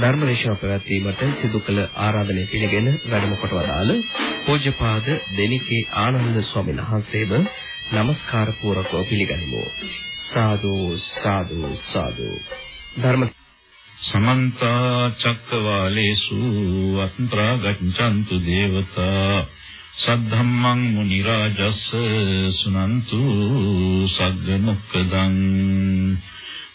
ධර්මදේශන පැවැත්වීමට සිදු කළ ආරාධනය පිළිගෙන වැඩම කොට වදාළ පූජ්‍යපාද දෙනිකේ ආනන්ද ස්වාමීන් වහන්සේව নমස්කාර පූර්වකව පිළිගනිමු. සාදු සාදු සාදු. ධර්ම සමන්ත චක්කවාලේසු අත්‍රා ගච්ඡන්තු දේවතා සද්ධම්මං මුනි රාජස් සුනන්තු සග්ග මොක්කදං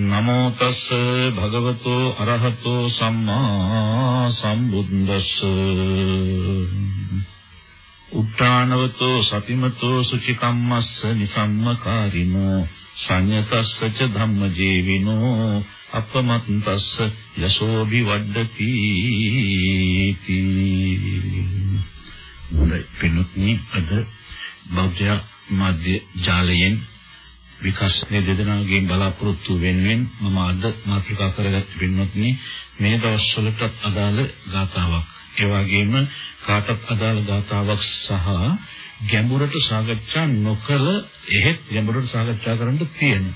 නමෝ තස් භගවතු අරහතෝ සම්මා සම්බුද්දස්ස. උත්තානවතෝ සතිමතෝ සුචිකම්මස්ස නිසම්මකාරිනෝ. සංයතස්ස ච ධම්මජීවිනෝ. අපමත්තස්ස යසෝබි වඩ්ඩති හොඳයි. පින්වත්නි අද බෞද්ධ මාධ්‍ය ජාලයෙන් විකාශනයේ දෙදෙනාගේ බලාපොරොත්තු වෙනුවෙන් මම අද මාතෘකා කරගත් පින්වත්නි මේ දවස්වලට අදාළ ගාතාවක් ඒ වගේම කාටත් අදාළ ගාතාවක් සහ ගැඹුරට සාකච්ඡා නොකළ එහෙත් ගැඹුරට සාකච්ඡා කරන්න තියෙන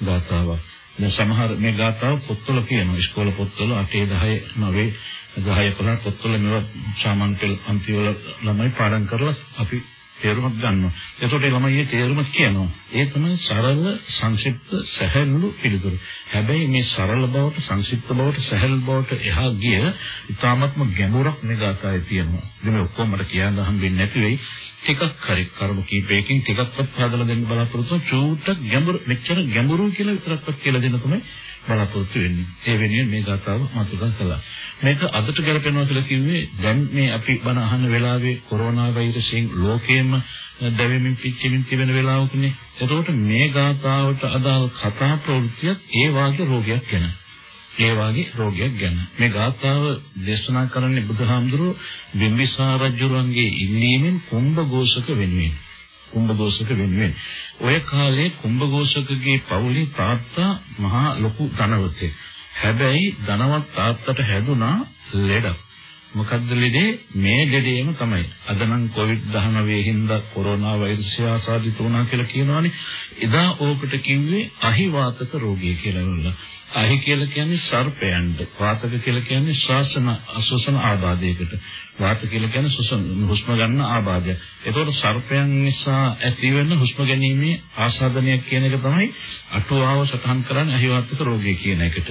ගාතාවක්. දැන් සමහර මේ ගාතාව පොත්වල කියනවා ඉස්කෝල පොත්වල 8 10 9 10 15 පොත්වල මේවා සාමාන්‍ය පෙළ අන්තිවල ළමයි පාඩම් කරලා අපි තේරුමක් ගන්නවා. එතකොට ඒ ළමයි තේරුම කියනවා. ඒ තමයි සරල සංක්ෂිප්ත සැහැල්ලු පිළිතුර. හැබැයි මේ සරල බවට සංක්ෂිප්ත බවට සැහැල්ලු බවට එහා ගිය ඉතාමත්ම ගැඹුරක් මේ ගාථාවේ තියෙනවා. ඉතින් මේ ඔක්කොම මට කියන්න හම්බෙන්නේ නැති වෙයි. ටිකක් හරි කරුණු කීපයකින් ටිකක්වත් හදලා දෙන්න බලාපොරොත්තු චූට්ටක් ගැඹුරු මෙච්චර ගැඹුරු කියලා විතරක්වත් කියලා දෙන්න තමයි බලාපොරොත්තු වෙන්නේ. ඒ වෙනුවෙන් මේ ගාථාව මතක කළා. මේක අදට ගැලපෙනවා කියලා කිව්වේ දැන් මේ අපි බණ අහන වෙලාවේ කොරෝනා වෛරසයෙන් ලෝකෙම දැවෙමින් පිච්චෙමින් තිබෙන වෙලාවකනේ. එතකොට මේ ගාථාවට අදාළ කතා ප්‍රවෘත්තියක් ඒ වාගේ රෝගයක් ගැන. ඒ වාගේ රෝගයක් ගැන. මේ ගාථාව දේශනා කරන්නේ බුදුහාමුදුරුවෝ බිම්බිසාර රජුරන්ගේ ඉල්ලීමෙන් කුම්භඝෝෂක වෙනුවෙන්. කුම්භඝෝෂක වෙනුවෙන්. ඔය කාලේ කුම්භඝෝෂකගේ පවුලේ තාත්තා මහා ලොකු ධනවතෙක්. හැබැයි ධනවත් තාත්තට හැදුනා ලෙඩක්. මොකද්ද ලෙඩේ? මේ ලෙඩේම තමයි. අද නම් COVID-19 හින්දා කොරෝනා වෛරසය ආසාදිත වුණා කියලා කියනවනේ. එදා ඕකට කිව්වේ අහිවාතක රෝගය කියලා. අහි කියලා කියන්නේ සර්පයන්ට. වාතක කියලා කියන්නේ ශ්වාසන අසුසන ආබාධයකට. වාත කියලා කියන්නේ සුසන හුස්ම ගන්න ආබාධය. ඒතකොට සර්පයන් නිසා ඇතිවෙන හුස්ම ගැනීමේ ආසාදනයක් කියන එක තමයි අටුවාව සටහන් කරන්නේ අහිවාතක රෝගය කියන එකට.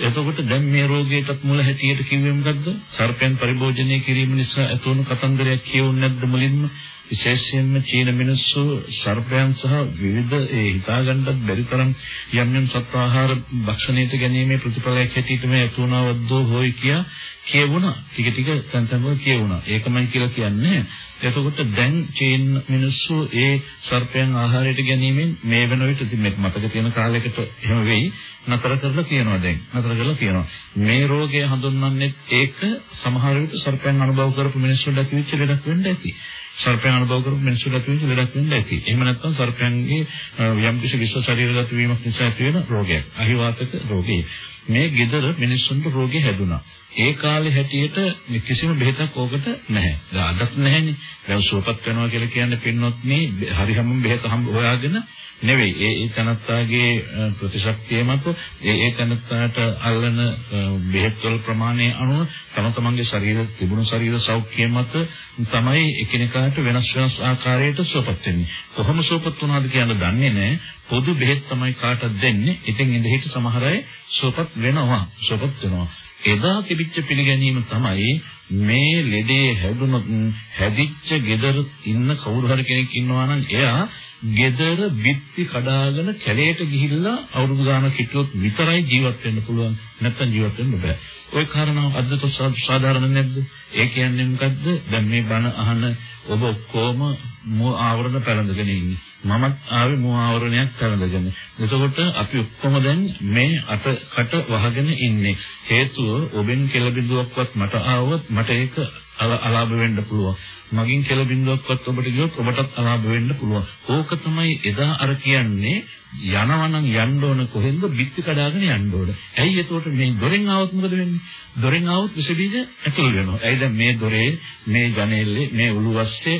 එතකොට දැන් මේ රෝගයටත් මුල හැටියට කිව්වේ මොකද්ද? සර්පයන් පරිභෝජනය කිරීම නිසා ඇතිවන කතන්දරයක් කියවුන්නේ නැද්ද මුලින්ම? විශේෂයෙන්ම චීන මිනිස්සු සර්පයන් සහ විවිධ ඒ හිතාගන්නත් බැරි තරම් යම් යම් සත්ව ආහාර භක්ෂණයට ගැනීමේ ප්‍රතිඵලයක් හැටියට මේ ඇතුණවද්දෝ හොයි කියා කියවුණා. ටික ටික තැන් තැන් වල කියවුණා. ඒකමයි කියලා කියන්නේ. එතකොට දැන් චීන මිනිස්සු ඒ සර්පයන් ආහාරයට ගැනීමෙන් මේ වෙන විට ඉතින් මේක මතක තියෙන කාලයකට එහෙම වෙයි නතර කරලා කියනවා දැන්. නතර කරලා කියනවා. මේ රෝගය හඳුන්වන්නේ ඒක සමහර විට සර්පයන් අනුභව කරපු මිනිස්සුන්ට ඇතිවෙච්ච ලෙඩක් වෙන්න ඇති. සර්පයන් අනුභව කරපු මිනිස්සුන්ට ඇතිවෙච්ච ලෙඩක් වෙන්න ඇති. එහෙම නැත්නම් සර්පයන්ගේ යම් කිසි විශ්ව ශරීරගත වීමක් නිසා ඇතිවෙන රෝගයක්. අහිවාතක රෝගය. මේ gedara මිනිස්සුන්ට රෝගේ හැදුනා. ඒ කාලේ හැටියට කිසිම බෙහෙතක් ඕකට නැහැ. දැන් අදත් නැහැනේ. දැන් සුවපත් වෙනවා කියලා කියන්නේ පින්නොත් මේ හරි හැමෝම බෙහෙත හම්බ හොයාගෙන නෙවෙයි. ඒ ඒ තනත්තාගේ ප්‍රතිශක්තිය මත ඒ ඒ තනත්තාට අල්ලන බෙහෙත් වල ප්‍රමාණය අනුව තම තමන්ගේ ශරීර තිබුණු ශරීර සෞඛ්‍ය මත තමයි එකිනෙකාට වෙනස් වෙනස් ආකාරයට සුවපත් වෙන්නේ. කොහොම සුවපත් වුණාද කියන දන්නේ නැහැ. පොදු බෙහෙත් තමයි කාටද දෙන්නේ. ඉතින් ඉඳහිට සමහර අය සුවපත් වෙනවා. සුවපත් වෙනවා. එදා තිබිච්ච පිළිගැනීම තමයි මේ ලෙඩේ හැදුනොත් හැදිච්ච gedara ඉන්න කවුරු හරි කෙනෙක් ඉන්නවා නම් එයා gedara බිත්ති කඩාගෙන කැලේට ගිහිල්ලා අවුරුදු ගානක් හිටියොත් විතරයි ජීවත් වෙන්න පුළුවන් නැත්නම් ජීවත් වෙන්න බෑ. ওই කාරණාව අදට සාධාරණ නැද්ද? ඒ කියන්නේ මොකද්ද? දැන් මේ බණ අහන ඔබ ඔක්කොම ආවරණ පැලඳගෙන ඉන්නේ. මමත් ආවේ මුවාවරණයක් කරනගෙන. එතකොට අපි ඔක්කොම දැන් මේ අතකට වහගෙන ඉන්නේ. හේතුව ඔබෙන් කෙල බිඳුවක්වත් මට ආවොත් මට ඒක අලාභ වෙන්න පුළුවන්. මගින් කෙල බිඳුවක්වත් ඔබට ගියොත් ඔබටත් අලාභ වෙන්න පුළුවන්. ඕක තමයි එදා අර කියන්නේ යනවා නම් යන්න ඕන කොහෙන්ද බිත්ති කඩාගෙන යන්න ඕන. ඇයි එතකොට මේ දොරෙන් ආවොත් මොකද වෙන්නේ? දොරෙන් ආවොත් විස බීජ ඇතුල් වෙනවා. ඇයි දැන් මේ දොරේ මේ ජනේලේ මේ උළුවස්සේ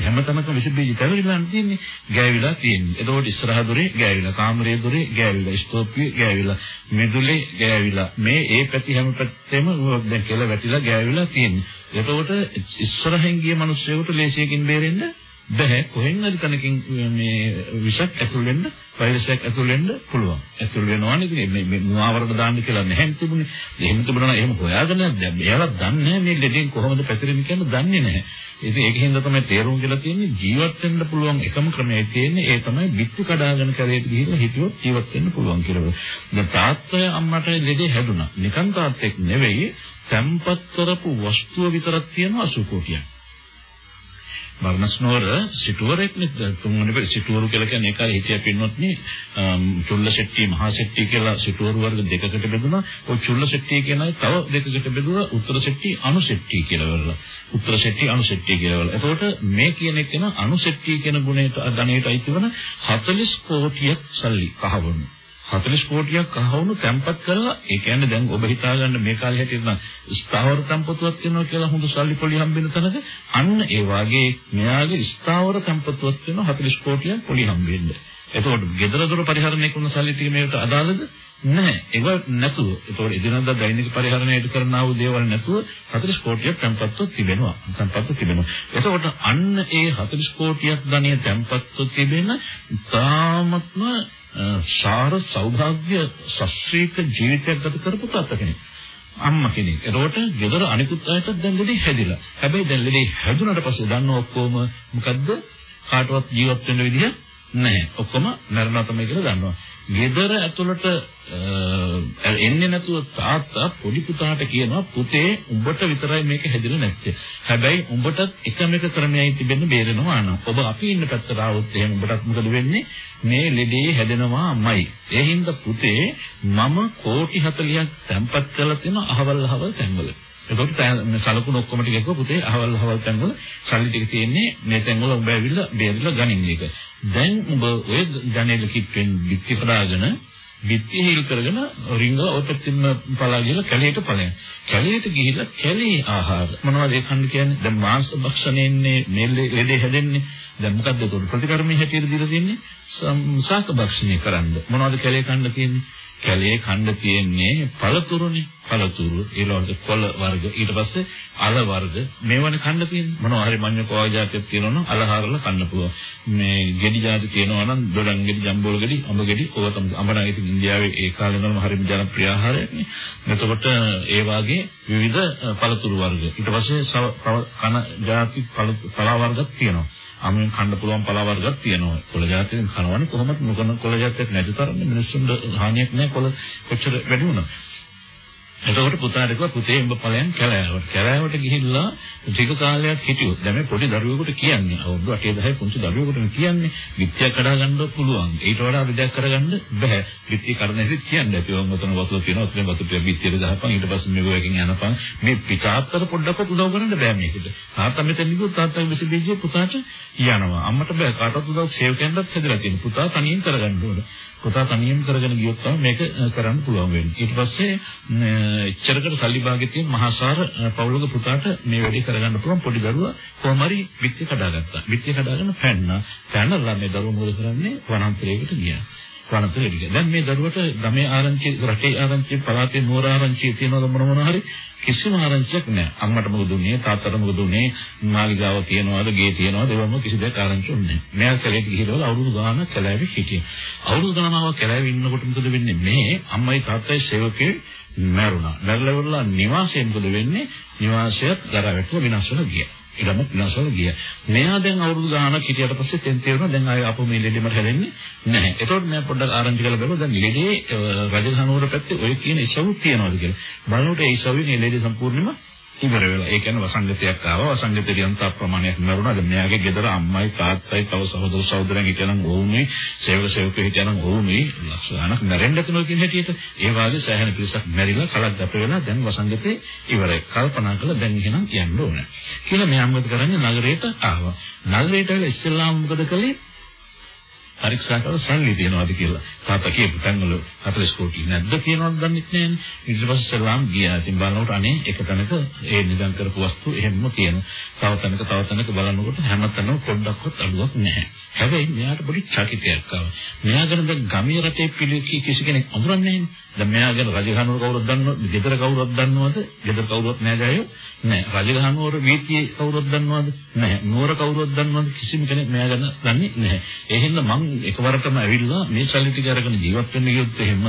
හැමතැනකම විස බීජ පැවරිලා තියෙන්නේ. ගෑවිලා තියෙන්නේ. එතකොට ඉස්සරහ දොරේ ගෑවිලා, කාමරයේ දොරේ ගෑවිලා, ස්තෝප්පියේ ගෑවිලා, මෙදුලේ ගෑවිලා. මේ ඒ පැති හැම පැත්තෙම දැන් කෙල වැටිලා ගෑවිලා තියෙන්නේ. එතකොට ඉස්සරහින් ගිය මිනිස්සුන්ට ලේසියකින් බේරෙන්න බෑ කොහෙන් හරි තැනකින් මේ විෂක් ඇතුල් වෙන්න වෛරස් එකක් ඇතුල් වෙන්න පුළුවන්. ඇතුල් වෙනවනේ ඉතින් මේ මේ මුවාවරණ දාන්න කියලා නැහැ තිබුණේ. එහෙම තිබුණා නම් එහෙම හොයාගෙන දැන් මෙයාලා දන්නේ මේ ලෙඩෙන් කොහොමද පැතිරෙන්නේ කියලා දන්නේ නැහැ. ඉතින් ඒකෙන් තමයි තේරුම් ගලා තියෙන්නේ ජීවත් වෙන්න පුළුවන් එකම ක්‍රමය තියෙන්නේ ඒ තමයි බිත්ති කඩාගෙන කරේට ගිහිල්ලා හිටියොත් ජීවත් වෙන්න පුළුවන් කියලා. දැන් තාත්තය අම්මට ලෙඩේ හැදුනා. නිකන් තාත්තෙක් නෙවෙයි තැම්පත් කරපු වස්තුව විතරක් තියෙන අසුකෝටියක්. බර්ණස්නෝර සිටුවරෙක් නේ තුන්වෙනි පෙර සිටුවරු කියලා කියන්නේ ඒකයි හිතිය පින්නොත් නේ. චුල්ලසෙට්ටි මහසෙට්ටි කියලා සිටුවරු වර්ග දෙකකට බෙදුණා. ඔය චුල්ලසෙට්ටි කියන අය තව දෙකකට බෙදුවා. උත්තරසෙට්ටි අනුසෙට්ටි කියලා වල උත්තරසෙට්ටි අනුසෙට්ටි කියලා වල එතකොට මේ කියන එක න අනුසෙට්ටි කියන ගුණයට ගණයට අයිති වන 40 කෝටියක් සල්ලි කහවණු 40 කෝටියක් අහවුණු තැම්පත් කරලා ඒ කියන්නේ දැන් ඔබ හිතාගන්න මේ කාලේ හැටියට නම් ස්ථාවර තැම්පතුවක් වෙනවා කියලා හොඳ සල්ලි පොලි හම්බෙන තැනක අන්න ඒ වාගේ මෙයාගේ ස්ථාවර තැම්පතුවක් වෙනවා 40 කෝටියක් පොලි හම්බෙන්නේ. එතකොට gedara dora පරිහරණය කරන සල්ලි ටික මේකට අදාළද? නැහැ. ඒක නැතුව. එතකොට එදිනදා දෛනික පරිහරණයට කරන ආ වූ දේවල් නැතුව 40 කෝටියක් තැම්පත්ව තිබෙනවා. තැම්පත්ව තිබෙනවා. එතකොට අන්න ඒ 40 කෝටියක් ධනිය තැම්පත්ව තිබෙන තාමත්ම සාර සෞභාග්‍ය ශස්ත්‍රීක ජීවිතයක් ගත කරපු තාත්තා කෙනෙක්. අම්මා කෙනෙක්. ඒකට ගෙදර අනිකුත් අයටත් දැන් ලෙඩේ හැදිලා. හැබැයි දැන් ලෙඩේ හැදුනට පස්සේ දන්නව ඔක්කොම මොකද්ද? කාටවත් ජීවත් වෙන්න විදිහ නැහැ. ඔක්කොම මරණා තමයි කියලා දන්නවා. ගෙදර ඇතුළට එන්නේ නැතුව තාත්තා පොඩි පුතාට කියනවා පුතේ උඹට විතරයි මේක හැදෙන්නේ නැත්තේ. හැබැයි උඹටත් එකම එක ක්‍රමයයි තිබෙන්න බේරෙනවා නම්. ඔබ අපි ඉන්න පැත්තට ආවොත් එහෙනම් උඹටත් මොකද වෙන්නේ? මේ ලෙඩේ හැදෙනවාමයි. ඒ හින්දා පුතේ මම කෝටි 40ක් තැම්පත් කරලා තියෙන අහවල් අහවල් තැන්වල. එතකොට සලකුණු ඔක්කොම ටික එකව පුතේ අහවල් අහවල් තැන්වල සල්ලි ටික තියෙන්නේ මේ තැන්වල උඹ ඇවිල්ලා බේරලා ගනින්න එක. දැන් උඹ ඔය ජනේල කිට්ටෙන් පිටි පදාගෙන බිත්ති හිල් කරගෙන රිංග ඔතෙත්ින්ම පලා ගිහලා කැලේට ඵලයන්. කැලේට ගිහිල්ලා කැලේ ආහාර මොනවද ඒ කන්න කියන්නේ? දැන් මාංශ භක්ෂණයන්නේ මෙල්ලේ ලෙඩේ හැදෙන්නේ. දැන් මොකද්ද ඒක ප්‍රතිකර්මයේ හැටියට දීලා තියෙන්නේ? සාක භක්ෂණය කරන්න. මොනවද කැලේ කන්න තියෙන්නේ? කැලේ කන්න තියෙන්නේ පළතුරුනේ. පළතුරු ඊළඟට කොළ වර්ග. ඊට පස්සේ අල වර්ග. මේවනේ කන්න තියෙන්නේ. මොනවා හරි මඤ්ඤ කෝවා జాතියක් තියෙනවනම් අල හරලා කන්න පුළුවන්. මේ ගෙඩි జాති තියෙනවා නම් දොඩම් ගෙඩි ජම්බෝල ගෙඩි අඹ ගෙඩි ඕවා තමයි. අඹනම් ඉතින් ඉන්දියාවේ ඒ කාලේ නම් හරිම ජනප්‍රිය ආහාරයනේ එතකොට ඒ වාගේ විවිධ පළතුරු වර්ග. ඊට පස්සේ කන జాති පළ වර්ගක් තියෙනවා. අමෙන් කන්න පුළුවන් පළ වර්ගයක් තියෙනවා. කොළ જાතියෙන් කනවනේ කොහොමද මොකන කොළ જાතියක් නැති තරම් මිනිස්සුන්ට හානියක් නැහැ. කොළ කොච්චර වැඩි වුණා එතකොට පුතාට කිව්වා පුතේ උඹ ඵලයන් කැලෑවට. කැලෑවට ගිහිල්ලා ටික කාලයක් හිටියොත් දැන් මේ පොඩි දරුවෙකුට කියන්නේ අවුරුදු 8 10 පුංචි දරුවෙකුට කියන්නේ විත්‍යක් කඩා ගන්න පුළුවන්. ඊට වඩා විද්‍යාවක් කරගන්න බෑ. විත්‍ය කරන හැටි කියන්නේ අපි වොන් උතන වතුර තියෙනවා. උතන වතුර ටික විත්‍යට ගහපන් ඊට පස්සේ මේක එකකින් යනපන්. මේ පිටාත්තර පොඩ්ඩක්වත් උදව් කරන්න බෑ මේකට. තාත්තා මෙතන ගියොත් තාත්තා විස බීජේ පුතාට යනවා. අම්මට බෑ කාටවත් උදව් සේවකයන්ටත් හැදලා තියෙනවා. පුතා තනියෙන් කරගන්න ඕන. පුතා තනියෙන් කරගෙන ගියොත් තමයි මේක කරන්න පුළුවන් වෙන්නේ. ඊට පස්සේ එච්චරකට සල්ලි භාගෙ තියෙන මහාසාර පවුලක පුතාට මේ වැඩේ කරගන්න පුළුවන් පොඩි දරුවා කොහොම හරි විත්ති කඩාගත්තා. විත්ති කඩාගෙන පැන්නා. පැනලා මේ දරුවා මොකද කරන්නේ? වනාන්තරයකට ගියා. වනාන්තරයට ගියා. දැන් මේ දරුවට ගමේ ආරංචි, රටේ ආරංචි, පළාතේ නුවර ආරංචි තියෙනවද මොන මොන හරි කිසිම ආරංචියක් නැහැ. අම්මට මොකද උනේ? තාත්තට මොකද උනේ? මාලිගාව තියනවාද, ගේ තියනවාද? ඒවම කිසි දෙයක් ආරංචි උන්නේ නැහැ. මෙයා කැලේට ගිහිල්ලා අවුරුදු ගාණක් කැලෑවේ හිටියේ. අවුරුදු ගාණාවක් කැලෑවේ ඉන්නකොට මොකද වෙන්නේ? මේ අම්මයි තාත්තයි සේවකේ මැරුණා. මැරලා නිවාසය මොකද වෙන්නේ? නිවාසයත් දරා වැටුව විනාශ වෙලා ගියා. ඊළඟ විනාශවල ගියා. මෙයා දැන් අවුරුදු ගාණක් හිටියට පස්සේ තෙන් තේරුණා දැන් ආයේ අපෝ මේ ලෙඩෙ මට හැදෙන්නේ නැහැ. ඒතකොට මම පොඩ්ඩක් ආරංචි කරලා බලුවා දැන් ලෙඩේ රජසනුවර පැත්තේ ඔය කියන ඉසව් තියනවාද කියලා. බලනකොට ඒ ඉසව්වේ මේ ලෙඩේ සම්පූර්ණයෙන්ම ඉවර වෙලා. ඒ කියන්නේ වසංගතයක් ආවා. වසංගතේ යන්ත ප්‍රමාණයක් මරුණා. දැන් මෙයාගේ ගෙදර අම්මයි තාත්තයි තව සහෝදර සහෝදරයන් හිටියනම් ඕනේ. සේවක සේවකයෝ හිටියනම් ඕනේ. ලක්ෂ ගණක් මැරෙන්න තියෙනවා කියන හැටියට. ඒ වාගේ සෑහෙන පිරිසක් මැරිලා කලක් ගත වෙලා දැන් වසංගතේ ඉවරයි. කල්පනා කළා දැන් එහෙනම් යන්න ඕනේ. කියලා මෙයා මොකද කරන්නේ නගරයට ආවා. නගරයට ඉස්සෙල්ලාම මොකද කළේ? පරීක්ෂා කරලා සල්ලි තියනවාද කියලා. තාත්තා කියපු තැන්වල 40 කෝටි නැද්ද කියනවද දන්නේ නැහැ. ඊට පස්සේ සලාම් ගියා. ඉතින් බලනකොට අනේ එක තැනක ඒ නිදන් කරපු වස්තු එහෙමම තියෙනවා. තව තැනක තව තැනක බලනකොට හැමතැනම පොඩ්ඩක්වත් අඩුවක් නැහැ. හැබැයි මෙයාට පොඩි චකිතයක් ආවා. මෙයා ගැන දැන් ගමේ රටේ පිළිකි කිසි කෙනෙක් අඳුරන්නේ නැහැ. දැන් මෙයා ගැන රජගහනුවර කවුරුත් දන්නවද? ගෙදර කවුරුත් දන්නවද? ගෙදර කවුරුත් නැහැ ජයෝ. නැහැ. රජගහනුවර වීතියේ කවුරුත් දන්නවද? නැහැ. නුවර කවුරුත් දන්නවද? කිසිම කෙනෙක් මෙයා ගැන දන්නේ නැහැ. ඒ හින්දා මං එකවරටම ඇවිල්ලා මේ සල්ලි ටික අරගෙන ජීවත් වෙන්න ගියොත් එහෙම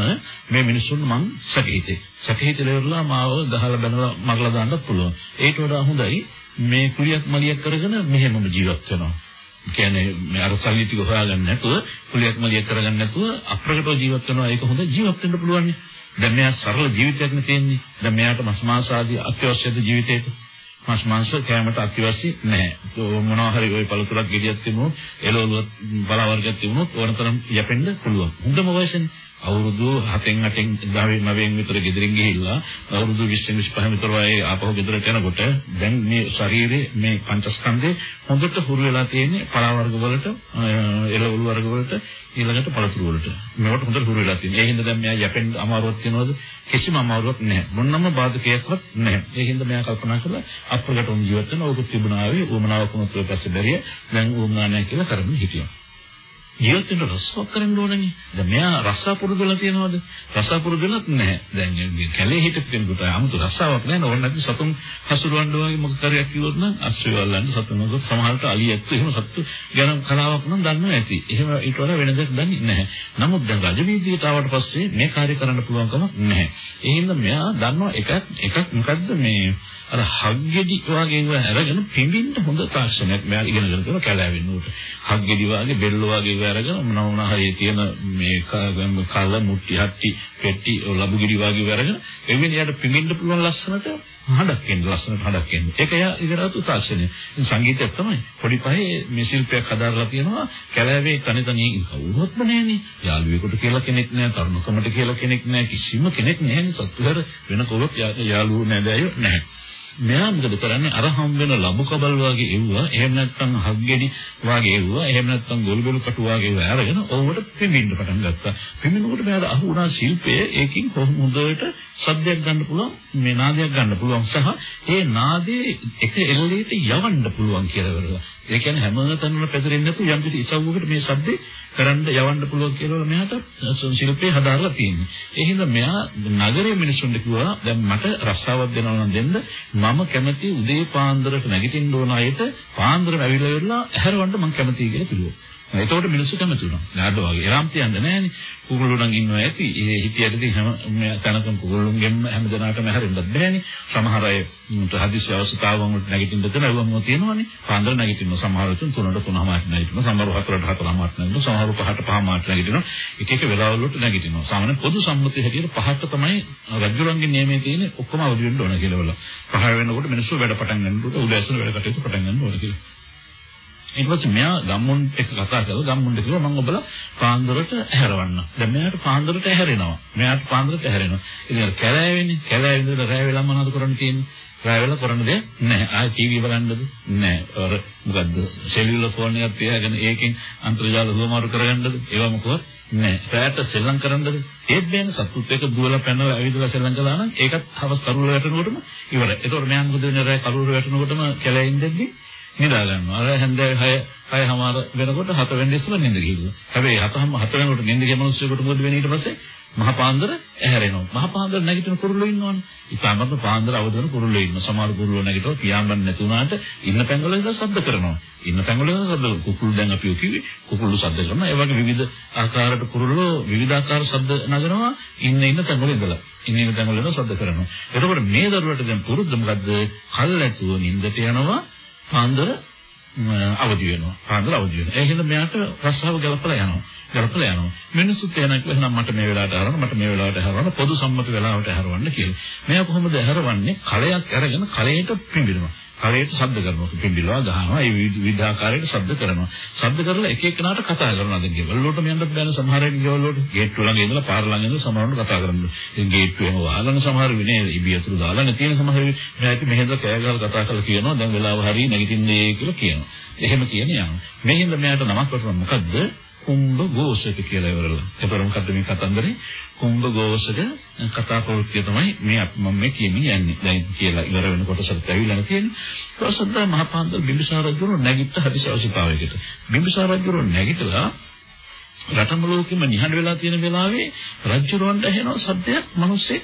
මේ මිනිස්සුන් මං සැකහිතේ. සැකහිතේලවලා මාව ගහලා බැනලා මරලා දාන්නත් පුළුවන්. ඒට වඩා හොඳයි මේ කුලියක් මලියක් කරගෙන මෙහෙමම ජීවත් වෙනවා. කියන්නේ මේ අර සල්ලි ටික හොයාගන්න නැතුව කුලියක් මලියක් කරගන්න නැතුව අප්‍රකටව ජීවත් වෙනවා ඒක හොඳ ජීවත් වෙන්න පුළුවන්. දැන් මෙයා සරල ජීවිතයක් නේ තියෙන්නේ. දැන් මෙයාට මස් මාස ආදී අත්‍යවශ්‍යද ජීවිතේට. මස් මාංශ කෑමට අත්‍යවශ්‍ය නැහැ. මොනවා හරි ওই පළතුරක් ගෙඩියක් තිබුණොත් එළවලු බල වර්ගයක් තිබුණොත් ඕනතරම් යැපෙන්න පුළුවන්. හොඳම වයසනේ. අවුරුදු 7න් 8න් 10න් 9න් විතර ගෙදරින් ගිහිල්ලා අවුරුදු 20 25 විතර වගේ ආපහු ගෙදරට යනකොට දැන් මේ ශරීරයේ මේ පංචස්කන්ධේ හොඳට හුරු වෙලා තියෙන්නේ පරාවර්ග වලට එළවලු වර්ග වලට ඊළඟට පළතුරු වලට මේවට හොඳට හුරු වෙලා තියෙනවා. ඒ හින්දා දැන් මෙයා යැපෙන්න අමාරුවක් තියනවද? කිසිම අමාරුවක් නැහැ. මොනම බාධකයක්වත් නැහැ. ඒ හින්දා මෙයා කල්පනා කළා අප්‍රකටව ජීවත් වෙන ඕක තිබුණා වේ උමනාවක් වුණොත් පස්සේ බැරිය දැන් උමනා නැහැ කියලා කරමින් හිටියා. ජීවත් වෙන්න රසවත් කරන්න ඕනනේ. දැන් මෙයා රස්සා පුරුදුලා තියනවද? රස්සා පුරුදුලත් නැහැ. දැන් කැලේ හිටපු කෙනෙකුට 아무තු රස්සාවක් නැහැ. ඕන නැති සතුන් හසුරවන්න වගේ මොකක් කරයක් කිව්වොත් නම් අස්සෙවල්ලන්න සතුන් වගේ සමහරට අලියෙක්තු එහෙම සතු ගැන කලාවක් නම් දන්නව ඇති. එහෙම ඊට වඩා වෙන දෙයක් දන්නේ නැහැ. නමුත් දැන් රජවීදියට ආවට පස්සේ මේ කාර්ය කරන්න පුළුවන් කමක් නැහැ. ඒ හින්දා මෙයා දන්නවා එකක් එකක් මොකද්ද මේ අර හග්ගෙඩි වගේ ඒවා අරගෙන පිඹින්න හොඳ තාක්ෂණයක් මෙයා ඉගෙනගෙන කරන කැලෑවෙන්න උට. හග්ගෙඩි වගේ බෙල්ල වගේ ඒවා අරගෙන මොනවා වුණා හරි තියෙන මේ කල මුට්ටි හට්ටි පෙට්ටි ලබුගෙඩි වගේ ඒවා අරගෙන එවෙන් යාට පිඹින්න පුළුවන් ලස්සනට හඩක් එන්න ලස්සනට හඩක් එන්න. ඒක එයා ඉගෙනගත්තු තාක්ෂණය. සංගීතයක් තමයි. පොඩි පහේ මේ ශිල්පයක් හදාරලා තියෙනවා කැලෑවේ තනි තනි කවුරුත්ම නැහෙනේ. යාළුවෙකුට කියලා කෙනෙක් නැහැ, තරුණකමට කියලා කෙනෙක් නැහැ, කිසිම කෙනෙක් නැහෙනේ. සත්තුහර වෙන කවුරුත් යාළුවෝ නැදෑයෝ නැහැ. මෙයා මොකද කරන්නේ අර හම් වෙන ලබු කබල් වගේ එව්වා. එහෙම නැත්නම් හග්ගෙඩි වගේ එව්වා. එහෙම නැත්නම් ගොළුගොළු කටු වගේ එව්වා. අරගෙන ඔව්වට පිඹින්න පටන් ගත්තා. පිඹිනකොට මෙයාට අහු වුණා ශිල්පයේ ඒකින් කොහොම හොඳට සද්දයක් ගන්න පුළුවන් මේ නාදයක් ගන්න පුළුවන් සහ ඒ නාදේ එක එල්ලේට යවන්න පුළුවන් කියලා වෙලා ඒ කියන්නේ හැම තැනම පැතිරෙන්නේ නැතු යම් කිසි ඉසව්වකට මේ සද්දේ කරන්න යවන්න පුළුවන් කියලා මෙයාට ශිල්පේ හදාarලා තියෙනවා ඒ හින්දා මෙයා නගරයේ මිනිස්සුන්ට කිව්වා දැන් මට රස්සාවක් දෙනවා නම් දෙන්න. මම කැමති උදේ පාන්දරට නැගිටින්න ඕන අයට පාන්දර ඇවිල්ලා ඉවරලා ඇහැරවන්න මම කැමතියි කියලා කිව්වා. එතකොට මිනිස්සු කැමති වුණා. නාඩ වගේ. එරම් තියන්නේ නැහනේ. කුකුළු නම් ඉන්නවා ඇති. ඒ හිතියටදී හැම තැනකම කුකුළුන්ගෙන් හැමදෙනාටම හැරෙන්නත් බෑනේ. සමහර අය හදිසි අවස්ථාවන් වලට නැගිටින්න දෙනවම තියෙනවානේ. පාන්දර නැගිටින්න සමහර තුන් තුනට තුනමාට නැගිටිනවා. සමහර හතරට හතරමාට නැගිටිනවා. සමහර පහට පහමාට නැගිටිනවා. එක එක වෙලාවල වලට නැගිටිනවා. සාමාන්‍ය පොදු සම්මතිය හැටියට පහට තමයි රජුරන්ගේ නියමයේ තියෙන ඔක්කොම අවදි වෙන්න ඕන කියලා වල. පහ වෙනකොට මිනිස්සු වැඩ පටන් ගන්නකොට උදෑසන වැඩ කටයුතු පටන් ගන්න ඕන කියලා. ඊට පස්සේ මෙයා ගම්මුන් එක්ක කතා කරලා ගම්මුන්ට කිව්වා මම ඔබලා පාන්දරට ඇහැරවන්න. දැන් මෙයාට පාන්දරට ඇහැරෙනවා. මෙයාට පාන්දරට ඇහැරෙනවා. ඉතින් අර කැලෑ වෙන්නේ. කැලෑ වින්දට රැය වෙලා මොනවද කරන්න තියෙන්නේ? රැය වෙලා කරන්න දෙයක් නැහැ. ආයෙ ටීවී බලන්නද? නැහැ. අර මොකද්ද? සෙලියුලර් ෆෝන් එකක් තියාගෙන ඒකෙන් අන්තර්ජාල හුවමාරු කරගන්නද? ඒවා මොකවත් නැහැ. රැයට සෙල්ලම් කරන්නද? ඒත් බෑනේ සතුත් එක දුවලා පැනලා ඇවිදලා සෙල්ලම් කළා නම් ඒකත් හවස් කරුල වැටෙනකොටම ඉවරයි. ඒතකොට මෙයා මොකද වෙන්නේ? රැය කරුල වැටෙනකොටම කැලෑ ඉඳද්දි නිදා ගන්නවා. අර හැන්දෑවේ 6 6මාර වෙනකොට 7 වෙනි ඉස්සෙල්ලා නිින්ද ගිහිල්ලා. හැබැයි 7ම 7 වෙනකොට නිින්ද ගිය මිනිස්සුෙකුට මොකද වෙන්නේ ඊට පස්සේ? මහා පාන්දර ඇහැරෙනවා. මහා පාන්දර නැගිටින කුරුල්ලෝ ඉන්නවනේ. ඉතාලම පාන්දර අවදි වෙන කුරුල්ලෝ ඉන්න. සමහර කුරුල්ලෝ නැගිටව පියාඹන්න නැති වුණාට ඉන්න තැන්වල ඉඳලා ශබ්ද කරනවා. ඉන්න තැන්වල ඉඳලා ශබ්ද කුකුළු දැන් අපි කිව්වේ කුකුළු ශබ්ද කරනවා. ඒ වගේ විවිධ ආකාරයට කුරුල්ලෝ විවිධාකාර ශබ්ද නගනවා. ඉන්න ඉන්න තැන්වල ඉඳලා. ඉන්න ඉන්න තැන්වල ඉඳලා ශබ්ද කරනවා. එතකොට මේ දරුවට දැන් පුරුද්ද මොකද්ද? කල් ඇතුව නිින්දට යනවා. පාන්දර අවදි වෙනවා. පාන්දර අවදි වෙනවා. ඒ හින්දා මෙයාට රස්සාව ගලපලා යනවා. ගලපලා යනවා. මිනිස්සුත් එනවා කියලා මට මේ වෙලාවට හරවන්න මට මේ වෙලාවට හරවන්න පොදු සම්මත වෙලාවට හරවන්න කියලා. මෙයා කොහොමද හරවන්නේ? කලයක් අරගෙන කලයට පිඹිනවා. කලයට ශබ්ද කරනවා. පිඹිලවා ගහනවා. ඒ විවිධාකාරයට ශබ්ද කරනවා. ශබ්ද කරලා එක එකනාට කතා කරනවා. දැන් ගෙවල් වලට යන්නත් බෑනේ සමහර ගෙවල් වලට ගේට්ටු ළඟ ඉඳලා පාර ළඟ ඉඳලා සමහරවල් කතා කරනවා. ඉතින් ගේට්ටු එහෙම වහලන සමහර විනේ ඉබියතුරු දාලා නැති සමහර මෙයාට මෙහෙද කෑ ගහලා කතා කරලා කියනවා. දැන් වෙලාව හරිය නැගිටින්නේ කියලා කියනවා. එහෙම කියන යනවා. මේ හින්දා මෙයාට නමක් වටනවා. මොකද්ද? කුම්භ ഘോഷක කියලා ඉවරලා. එතකොට මොකද්ද මේ කතන්දරේ? කුම්භ ഘോഷක කතා ප්‍රවෘත්තිය තමයි මේ මම මේ කියමින් යන්නේ. දැන් කියලා ඉවර වෙනකොට සත්‍යය ඇවිල්ලා තියෙන්නේ. ප්‍රසද්දා මහපාන්දර බිම්බිසාර රජුගේ නැගිට හදිසි අවශ්‍යතාවයකට. බිම්බිසාර රජුගේ නැගිටලා රටම ලෝකෙම නිහඬ වෙලා තියෙන වෙලාවේ රජුරවන්ට ඇහෙනවා සද්දයක් මිනිස්සේ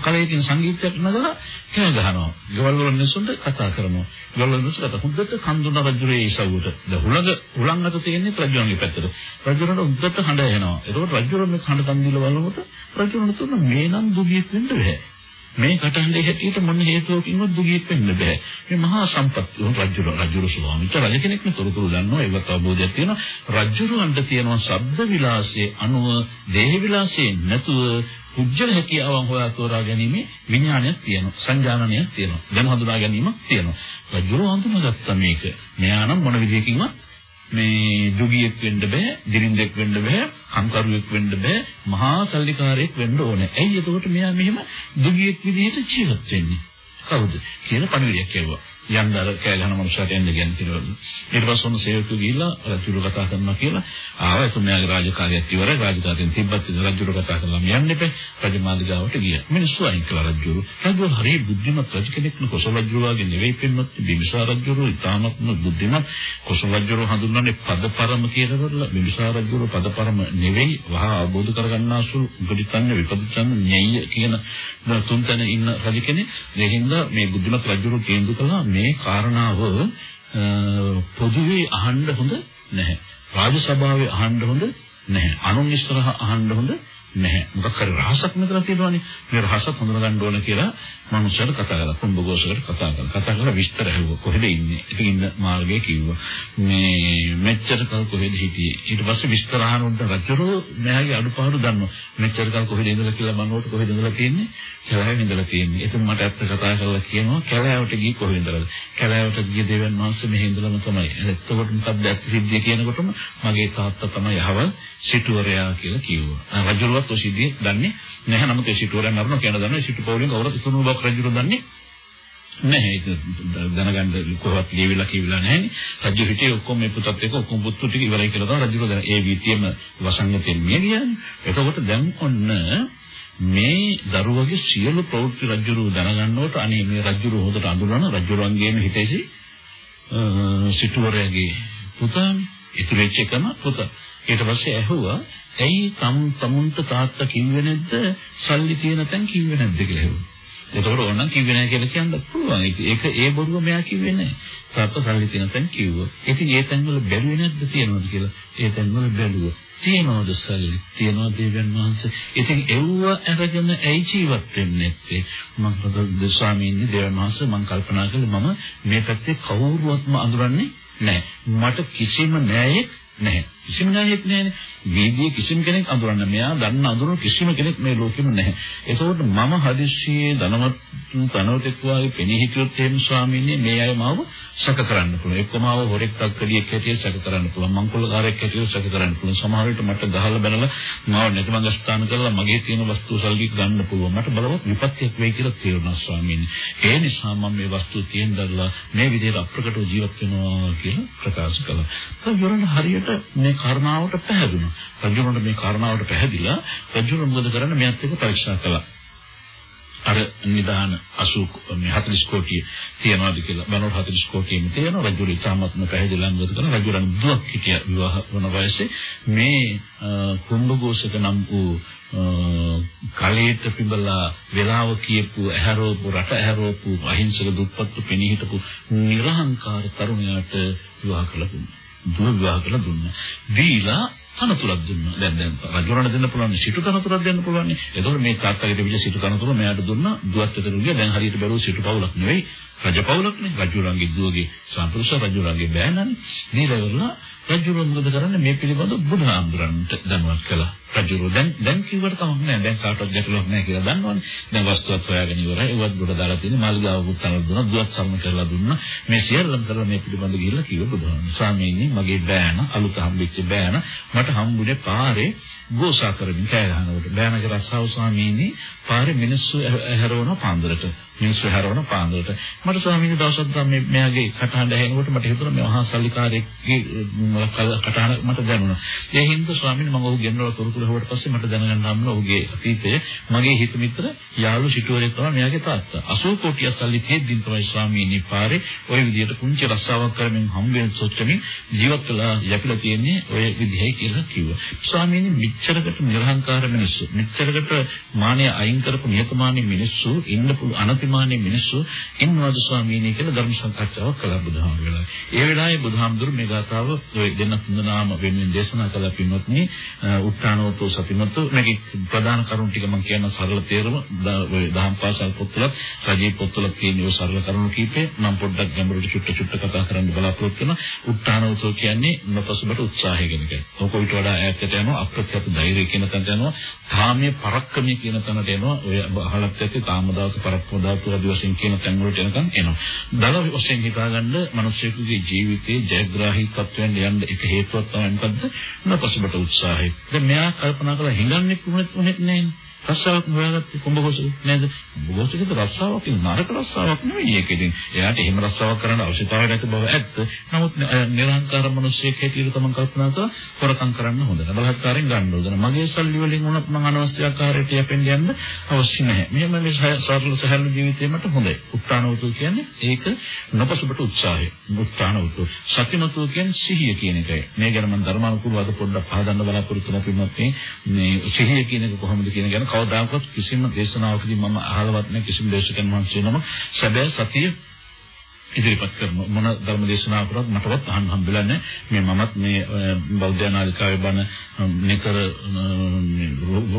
කලයකින් සංගීතයක් නගලා කෑ ගහනවා. ගෙවල් වල මිනිස්සුන්ට කතා කරනවා. ගෙවල් වල මිනිස්සු කතා හොඳට කන්දුන රජුරේ ඉසවුවට. ද හුලඟ හුලං අත තියෙන්නේ රජුරන්ගේ පැත්තට. රජුරන්ට උද්දට හඬ එනවා. ඒකෝට රජුරන් මේ හඬ කන් දීලා බලනකොට රජුරන් තුන මේ නම් දුගියෙක් වෙන්න බෑ. මේ කටහඬේ හැටියට මොන හේතුවකින්වත් දුගියෙක් වෙන්න බෑ. මේ මහා සම්පත් රජුර රජුර ස්වාමීන් රජ කෙනෙක් නේ තොරතුරු දන්නවා ඒවත් අවබෝධයක් තියෙනවා. රජුරවන්ට තියෙනවා ශබ්ද විලාසයේ අනුව දේහ විලාසයේ නැතුව කුජල හැකියාවන් හොයා තෝරා ගැනීම විඥානයක් තියෙනවා. සංජානනයක් තියෙනවා. දැන හඳුනා ගැනීමක් තියෙනවා. රජුර හඳුනාගත්තා මේක. මෙයා නම් මොන විදියකින්වත් මේ දුගියෙක් වෙන්න බෑ, දිරින්දෙක් වෙන්න බෑ, කම්කරුවෙක් වෙන්න බෑ, මහා සල්ලිකාරයෙක් වෙන්න ඕනේ. ඇයි එතකොට මෙයා මෙහෙම දුගියෙක් විදිහට ජීවත් වෙන්නේ? කවුද? කියලා පණිවිඩයක් ඇහුවා. යන්න අර කෑ ගහන මනුස්සයාට එන්න කියන කිව්වලු. ඊට පස්සේ ඔන්න සේවකයෝ ගිහිල්ලා රජුරු කතා කරනවා කියලා ආවා. එතුමියාගේ රාජකාරියත් ඉවරයි. රාජකාරියෙන් තිබ්බත් රජුරු කතා කරලා යන්න එපා. රජමාලිගාවට ගියා. මිනිස්සු අයින් කළා රජුරු. රජු හරි බුද්ධිමත් රජ කෙනෙක් නේ කොසල් රජුරු වගේ නෙවෙයි පින්නත් බිම්බිසාර රජුරු ඉතාමත්ම බුද්ධිමත් කොසල් රජුරු හඳුන්වන්නේ පදපරම කියලා කරලා බිම්බිසාර රජුරු පදපරම නෙවෙයි වහා අවබෝධ කරගන්නාසු උපදිතන්න විපදිතන්න ඤෙය්‍ය කියන තුන්තැන ඉන්න රජ කෙනෙක්. ඒ හින්දා මේ බුද්ධිමත් රජුරු තීන්දුව කළා මේ කාරණාව පොදුවේ අහන්න හොඳ නැහැ. රාජ සභාවේ අහන්න හොඳ නැහැ. අනුන් ඉස්සරහ අහන්න හොඳ නැහැ. මොකක් හරි රහසක් මෙතන තියෙනවානේ. මේ රහසක් හඳුනගන්න ඕන කියලා මනුස්සයල කතා කරලා කුඹගෝසකට කතා කරලා කතා කරලා විස්තර ඇහුවා. කොහෙද ඉන්නේ? ඒක ඉන්න මාර්ගය කිව්වා. මේ මෙච්චර කල් කොහෙද හිටියේ? ඊට පස්සේ විස්තර අහනොත් රජුරෝ මෙයාගේ අඩුපාඩු දන්නවා. මෙච්චර කල් කොහෙද ඉඳලා කියලා මනෝට කොහෙද ඉඳලා තියෙන්නේ? කැලෑවේ ඉඳලා තියෙන්නේ. ඒක මට ඇත්ත කතා කරලා කියනවා කැලෑවට ගිහින් කොහෙද ඉඳලාද? කැලෑවට ගිය දෙවියන් වහන්සේ මෙහෙ ඉඳලාම තමයි. එතකොට මොකක්ද ඇත්ත සිද්ධිය කියනකොටම මගේ තාත්තා තමයි යහවල් සිටුවරයා කියලා කිව්වා. රජුරුවත් ඔය සිද්ධිය දන්නේ නැහැ. නමුත් ඒ සිටුවරයා නරන කියන දන්නේ සිටු පොලින් කවුරුත් ඉසුණු බක් රජුරු දන්නේ නැහැ. ඒක දැනගන්න කොහොමත් ලියවිලා කියවිලා නැහැ රජු හිටියේ ඔක්කොම මේ පුතත් එක්ක ඔක්කොම පුතු ටික ඉවරයි කියලා තමයි රජු දැන්. ඒ වීතියම වසංගතෙන් මිය ගියානේ එතකොට දැන් ඔන්න මේ දරුවගේ සියලු ප්‍රවෘත්ති රජුරු දැනගන්නකොට අනේ මේ රජුරු හොඳට අඳුරන රජුරුවන්ගේම හිතේසි සිටුවරයාගේ පුතා ඉතුරු වෙච්ච එකම පුතා ඊට පස්සේ ඇහුවා ඇයි තම තමුන්ට තාත්තා කිව්වේ නැද්ද සල්ලි තියෙන තැන් කිව්වේ නැද්ද කියලා ඇහුවා එතකොට ඕනනම් කිව්වේ නැහැ කියලා කියන්න පුළුවන්. ඒක ඒ බොරුව මෙයා කිව්වේ නැහැ. තාත්තා සල්ලි තියෙන තැන් කිව්වා. ඉතින් ඒ තැන් වල බැලුවේ නැද්ද තියනවද කියලා. ඒ තැන් වල බැලුවා. තියනවද සල්ලි? තියනවද දෙවියන් වහන්සේ? ඉතින් එව්ව අරගෙන ඇයි ජීවත් වෙන්නේ නැත්තේ? මම පොඩ්ඩක් ස්වාමීන් වහන්සේ දෙවියන් වහන්සේ මම කල්පනා කළේ මම මේ පැත්තේ කවුරුවත්ම අඳුරන්නේ නැහැ. මට කිසිම නෑයෙක් නැහැ. කිසිම නෑයෙක් නැහැනේ. වීදියේ කිසිම කෙනෙක් අඳුරන්න මෙයා දන්න අඳුරන කිසිම කෙනෙක් මේ ලෝකෙම නැහැ. ඒකෝට මම හදිස්සියේ ධනවත් ධනවතෙක් වාගේ පෙනී හිටියොත් එහෙම ස්වාමීනි මේ අය මාව සැක කරන්න පුළුවන්. එක්කම ආව හොරෙක් තක්කඩියෙක් හැටියට සැක කරන්න පුළුවන්. මංකොල්ලකාරයෙක් හැටියට සැක කරන්න පුළුවන්. සමහර විට මට ගහලා බැනලා මාව නැතිමඟ ස්ථාන කරලා මගේ තියෙන වස්තු සල්ලි ගන්න පුළුවන්. මට බලවත් විපත්තියක් වෙයි කියලා තේරුණා ස්වාමීනි. ඒ නිසා මම මේ වස්තු තියෙන දරලා මේ විදිහට අප්‍රකටව ජීවත් වෙනවා කියලා ප්‍රකාශ කළා. ඒක හරියට මේ කර්මාවට පැහැදුනා. රජුණන්ට මේ කාරණාවට පැහැදිලා රජුණ මොකද කරන්නේ මෙයත් එක්ක පරීක්ෂා කළා. අර නිදාන 80 මේ 40 කෝටිය තියනවාද කියලා බනෝට 40 කෝටියෙම තියෙනවා රජුරු ඉතාමත්ම පැහැදිලිව මොකද කරන රජුරන් දුවක් හිටිය විවාහ වන වයසේ මේ කුම්භඝෝෂක නම් වූ කලීත පිබලා වෙලාව කියපු ඇහැරෝපු රට ඇහැරෝපු අහිංසක දුප්පත්තු පෙනී හිටපු නිර්හංකාර තරුණයාට විවාහ කළ දුන්නා දුව විවාහ කළ දුන්නා දීලා තනතුරක් දුන්නා. දැන් දැන් රජුරණ දෙන්න පුළුවන් සිටු තනතුරක් දෙන්න පුළුවන්. එතකොට මේ තාත්තගේ තිබිච්ච සිටු තනතුර මෙයාට දුන්නා. දුවත් අතර ගියා. දැන් හරියට බැලුව සිටු පවුලක් නෙවෙයි. රජ පවුලක්නේ. රජුරන්ගේ දුවගේ සම්පූර්ණ රජුරන්ගේ බෑනනේ. දීලා රජුරන් මොකද කරන්නේ මේ පිළිබඳව බුදුහාමුදුරන්ට දැනුවත් කළා. රජුරු දැන් දැන් කිව්වට කමක් නැහැ. දැන් කාටවත් ගැටලුවක් නැහැ කියලා දන්නවනේ. දැන් වස්තුවත් හොයාගෙන ඉවරයි. ඒවත් ගොඩ දාලා තියෙන මාළිගාවකුත් තනලා දුන්නා. දුවත් සම්ම කරලා දුන්නා. මේ සියල්ලම කරලා මේ පිළිබඳව ගිහිල්ලා කිව්ව බුදුහාමුදුරන්. ස්වාමීනි මගේ බෑන අලුත හම්බෙච්ච බෑන මට හම්බුනේ පාරේ ගෝසා කරමින් කෑ ගහනකොට. බෑනගේ රස්සාව ස්වාමීනි පාරේ මිනිස්සු හැරවන පාන්දරට. මිනිස්සු හැරවන පාන්දරට. මට ස්වාමීනි දවසක් මේ මෙයාගේ කටහඬ ඇහෙනකොට මට හිතුණා මේ මහා සල්ලිකාරයෙක්ගේ කටහඬ මට දැනුණා. ඒ හින්දා ස්වාමීනි මම ඔහු ගෙන්නලා තොරතුරු හොවට පස්සේ මට දැනගන්න හම්බුන ඔහුගේ අතීතය මගේ හිත මිත්‍ර යාළු සිටුවරයෙක් තමයි මෙයාගේ තාත්තා. 80 කෝටිය සල්ලි තියෙද්දින් තමයි ස්වාමීනි පාරේ ওই විදිහට පුංචි රස්සාවක් කරමින් හම්බෙන් සොච්චමින් ජීවත් වෙලා යපිලා තියෙන්නේ ওই විදිහයි කියලා කිව්වා. ස්වාමීනි මෙච්චරකට නිර්හංකාර මිනිස්සු මෙච්චරකට මානය අයින් කරපු නියතමානී මිනිස්සු ඉන්න පුළු අනතිමානී මිනිස්සු ඉන්නවද ස්වාමීනි කියලා ධර්ම සාකච්ඡාවක් කළා බුදුහාමුදුරුවෝ. ඒ වෙලාවේ බුදුහාමුදුරුවෝ මේ ගාථාව ඔය දෙන්න තුන්දනාම වෙනුවෙන් දේශනා කළා පින්වත්නි උත්තානෝතෝ සතිමතු මේකේ ප්‍රධාන කරුණු ටික මම කියන සරල තේරුම ඔය දහම් පාසල් පොත්වලත් රජී පොත්වලත් කියන ඔය සරල කරුණු කීපේ මම පොඩ්ඩක් ගැඹුරට චුට්ට චුට්ට කතා කරන්න බලාපොරොත්තු වෙනවා. උත්තානෝතෝ කියන්නේ නොපසුබට උත්සාහය කියන එකයි. ඕක විතර වඩා ඈතට යනවා අප්‍රත්‍යත ධෛර්යය කියන තැනට යනවා. කාමයේ පරක්කමිය කියන තැනට එනවා. ඔය අහලත් ඇත්තේ කාමදාතු පරක්කමදාතු ආදී වශයෙන් කියන තැන් වලට එනකන් එනවා. දල වශයෙන් හිතාගන්න මිනිස්සුගේ ජීවිතයේ ජයග්‍රාහී තත්වයන් යන්න එක හේතුවක් තමයි මොකද්ද? නොපසුබට උත්සාහය. දැන් මෙයා කල්පනා කරලා හිඟන්නේ කොහොමද උනේත් නැහැ. රස්සාවක් හොයාගත්තේ කුඹගොසක නේද? කුඹගොසකේ රස්සාවක් නරක රස්සාවක් නෙවෙයි ඒක ඉතින්. එයාට එහෙම රස්සාවක් කරන්න අවශ්‍යතාවය නැති බව ඇත්ත. නමුත් නිර්හංකාර මිනිස්සෙක් හැටියට තමයි කල්පනා කරලා හොරකම් කරන්න හොඳ නැහැ. බලහත්කාරයෙන් ගන්න ඕන. මගේ සල්ලි වලින් වුණත් මම අනවශ්‍ය ආකාරයට යපෙන්න යන්න අවශ්‍ය නැහැ. මෙහෙම මේ සරල සහල් ජීවිතේ මට හොඳයි. උත්තානවතු කියන්නේ ඒක නොපසුබට උත්සාහය. උත්තානවතු. සත්‍යමතු කියන්නේ සිහිය කියන එකයි. මේ ගැන මම ධර්මානුකූලව අද පොඩ්ඩක් පහදන්න බලාපොරොත්තු වෙනවා මේ සිහිය කියන එක කොහොමද කියන ගැන කවදාකවත් කිසිම දේශනාවකදී මම අහලවත් නැහැ. කිසිම දේශකයන් වහන්සේ නම සැබෑ සතිය ඉදිරිපත් කරන මොන ධර්ම දේශනාව කරත් මටවත් අහන්න හම්බෙලා නැහැ. මේ මමත් මේ බෞද්ධ නාලිකාවේ බණ නිකර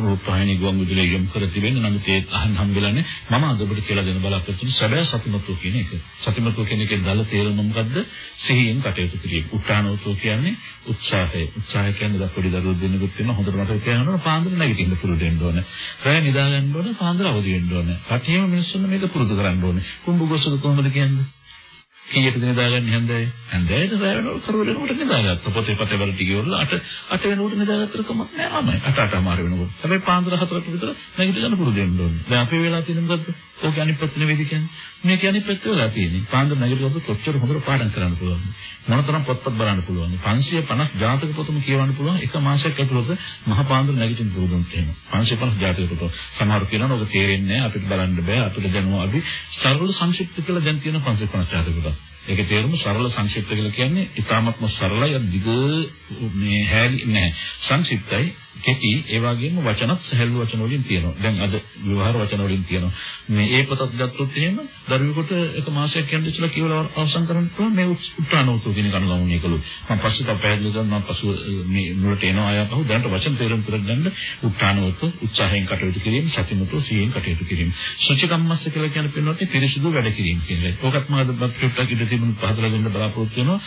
රූපහිනී ගුවන් විදුලිය යොමු කර තිබෙන්නේ නමුත් ඒ අහන්න හම්බෙලා නැහැ. මම අද ඔබට කියලා දෙන්න බලාපොරොත්තු වෙන සැබෑ සතිමත්ව කියන එක. සතිමත්ව කියන එකේ දල තේරුම මොකද්ද? සිහියෙන් කටයුතු කිරීම. උත්සාහනෝත්ව කියන්නේ උත්සාහය. උත්සාහය කියන්නේ දා පොඩි දරුවෝ දෙන්නෙකුත් වෙන හොඳට මතක තියාගන්න ඕන පාන්දර නැගිටින්න පුරුදු වෙන්න ඕන. රැය නිදා ගන්න ඕන පාන්දර අවදි වෙන්න ඕන. රටේම මිනිස්සුන් මේක පුරුදු කරන්න ඕන. කුඹු ගොසක කොහොමද කියන්නේ? කීයටද නිදාගන්නේ හන්දෑවේ? හන්දෑවට රැ වෙනකොට කරු වෙනකොට නිදාගත්තා. පොතේ පතේ වල ටික ඉවරලා අට අට වෙනකොට නිදාගත්තට කමක් නෑ ආමයි. අට අට අමාර වෙනකොට. හැබැයි පාන්දර හතරට විතර නැගිට ගන්න පුරුදු වෙන්න ඕනේ. දැන් අපේ වෙලා තියෙන මොකද්ද? ඕක අනිත් පැත්ත නෙවෙයි කියන්නේ. මේක අනිත් පැත්ත වෙලා තියෙන්නේ. පාන්දර නැගිටලා කොච්චර හොඳට පාඩම් කරන්න පුළුවන්ද? මොනතරම් පොත්පත් බලන්න පුළුවන්ද? 550 ජාතක පොතම කියවන්න පුළුවන් එක මාසයක් ඇතුළත මහා පාන්දර නැගිටින්න පුළුවන් එහෙම. 550 ජාතක පොත. සමහර කියනවා ඔබ තේරෙන්නේ නැහැ අපිට බලන්න බෑ අපිට දැනුවා අපි සරල සංක්ෂිප්ත කියලා දැන් තියෙන 550 ජාතක පොත. ඒකේ තේරුම සරල සංක්ෂිප්ත කියලා කියන්නේ ඉතාමත්ම සරලයි දිග මේ හැලි නෑ සංක්ෂිප්තයි. කෙටි ඒ වගේම වචනත් සැහැල්ලු වචන වලින් තියෙනවා. දැන් අද විවහාර වචන වලින් තියෙනවා. මේ ඒ පොතක් ගත්තොත් එහෙම දරුවෙකුට එක මාසයක් යන ඉස්සලා කියවලා අවසන් කරන්න පුළුවන් මේ උත්‍රාණෝතු කියන කනුගමනය කළොත්. මම පස්සේ තව පැහැදිලි කරනවා මම පසුව මේ මුලට එනවා අයපහු දැනට වචන තේරුම් කරගන්න උත්‍රාණෝතු උත්සාහයෙන් කටයුතු කිරීම සතිමතු සිහියෙන් කටයුතු කිරීම. සුචිකම්මස්ස කියලා කියන පින්නොත් පිරිසිදු වැඩ කිරීම කියන්නේ. ඕකත් මම අද ට්‍රිප්ටක් ඉඳ තිබුණු පහදලා දෙන්න බලාපොරොත්තු වෙනවා.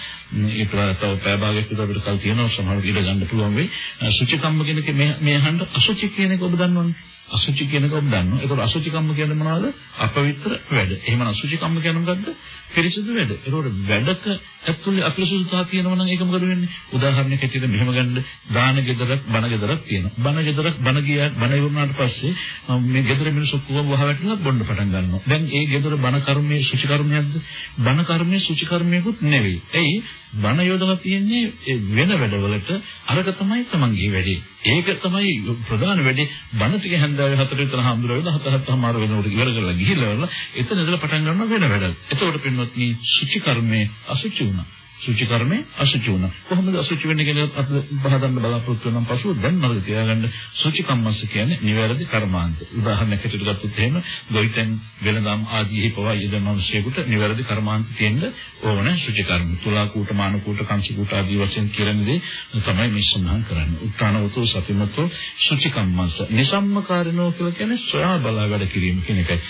ඒක තව පැය භාගයක් විතර අපිට කල් තියෙනවා සමහර විට ගන්න පුළුවන් වෙයි. සුචිකම්ම කියන එක මේ මේ අහන්න අසුචි කියන එක ඔබ දන්නවනේ. අසුචි කියන එක ඔබ දන්නවා. ඒකෝ අසුචි කම්ම කියන්නේ මොනවද? අපවිත්‍ර වැඩ. එහෙම අසුචි කම්ම කියන්නේ මොකද්ද? පිරිසිදු වැඩ. ඒකෝට වැඩක ඇතුලේ අපිරිසුදුතාව තියෙනවා නම් ඒක මොකද වෙන්නේ? උදාහරණයක් ඇටියට මෙහෙම ගන්න දාන ගෙදරක් බණ ගෙදරක් තියෙනවා. බණ ගෙදරක් බණ ගියා බණ ඉවරනාට පස්සේ මේ ගෙදර මිනිස්සු කොහොම වහවැටලා බොන්න පටන් ගන්නවා. දැන් ඒ ගෙදර බණ කර්මයේ සුචි කර්මයක්ද? බණ කර්මයේ සුචි කර්මයකුත් නෙවෙයි. එයි බණ යොදලා තියෙන්නේ වෙන වැඩවලට අරක තමයි තමන්ගේ වැඩේ. ඒක තමයි ප්‍රධාන වැඩේ. බණ ටික හැන්දාවේ හතර විතර හම්බුරවෙලා හත හත හමාර වෙනකොට ඉවර කරලා ගිහිල්ලා එතන ඉඳලා පටන් ගන්න වෙන වැඩක්. එතකොට පින්වත්නි සුචි කර්මයේ අසුචි වුණා. සුචි කර්මේ අසුචි වුණා. කොහොමද අසුචි වෙන්නේ කියලා අපිට බහදන්න බලාපොරොත්තු වෙනම් පසුව දැන් මතක තියාගන්න සුචි කම්මස්ස කියන්නේ නිවැරදි කර්මාන්ත. උදාහරණයක් ඇටියට ගත්තොත් එහෙම ගොවිතැන් වෙළඳාම් ආදීහි පවා යෙදෙන මිනිසෙකුට නිවැරදි කර්මාන්ත තියෙන්න ඕන සුචි කර්ම. තුලා කූට මාන කූට කංශ කූට ආදී වශයෙන් කියන දේ තමයි මේ සඳහන් කරන්නේ. උත්තානවතෝ සතිමතෝ සුචි කම්මස්ස. නිසම්මකාරිනෝ කියලා කියන්නේ සොයා බලා වැඩ කිරීම කියන එකයි.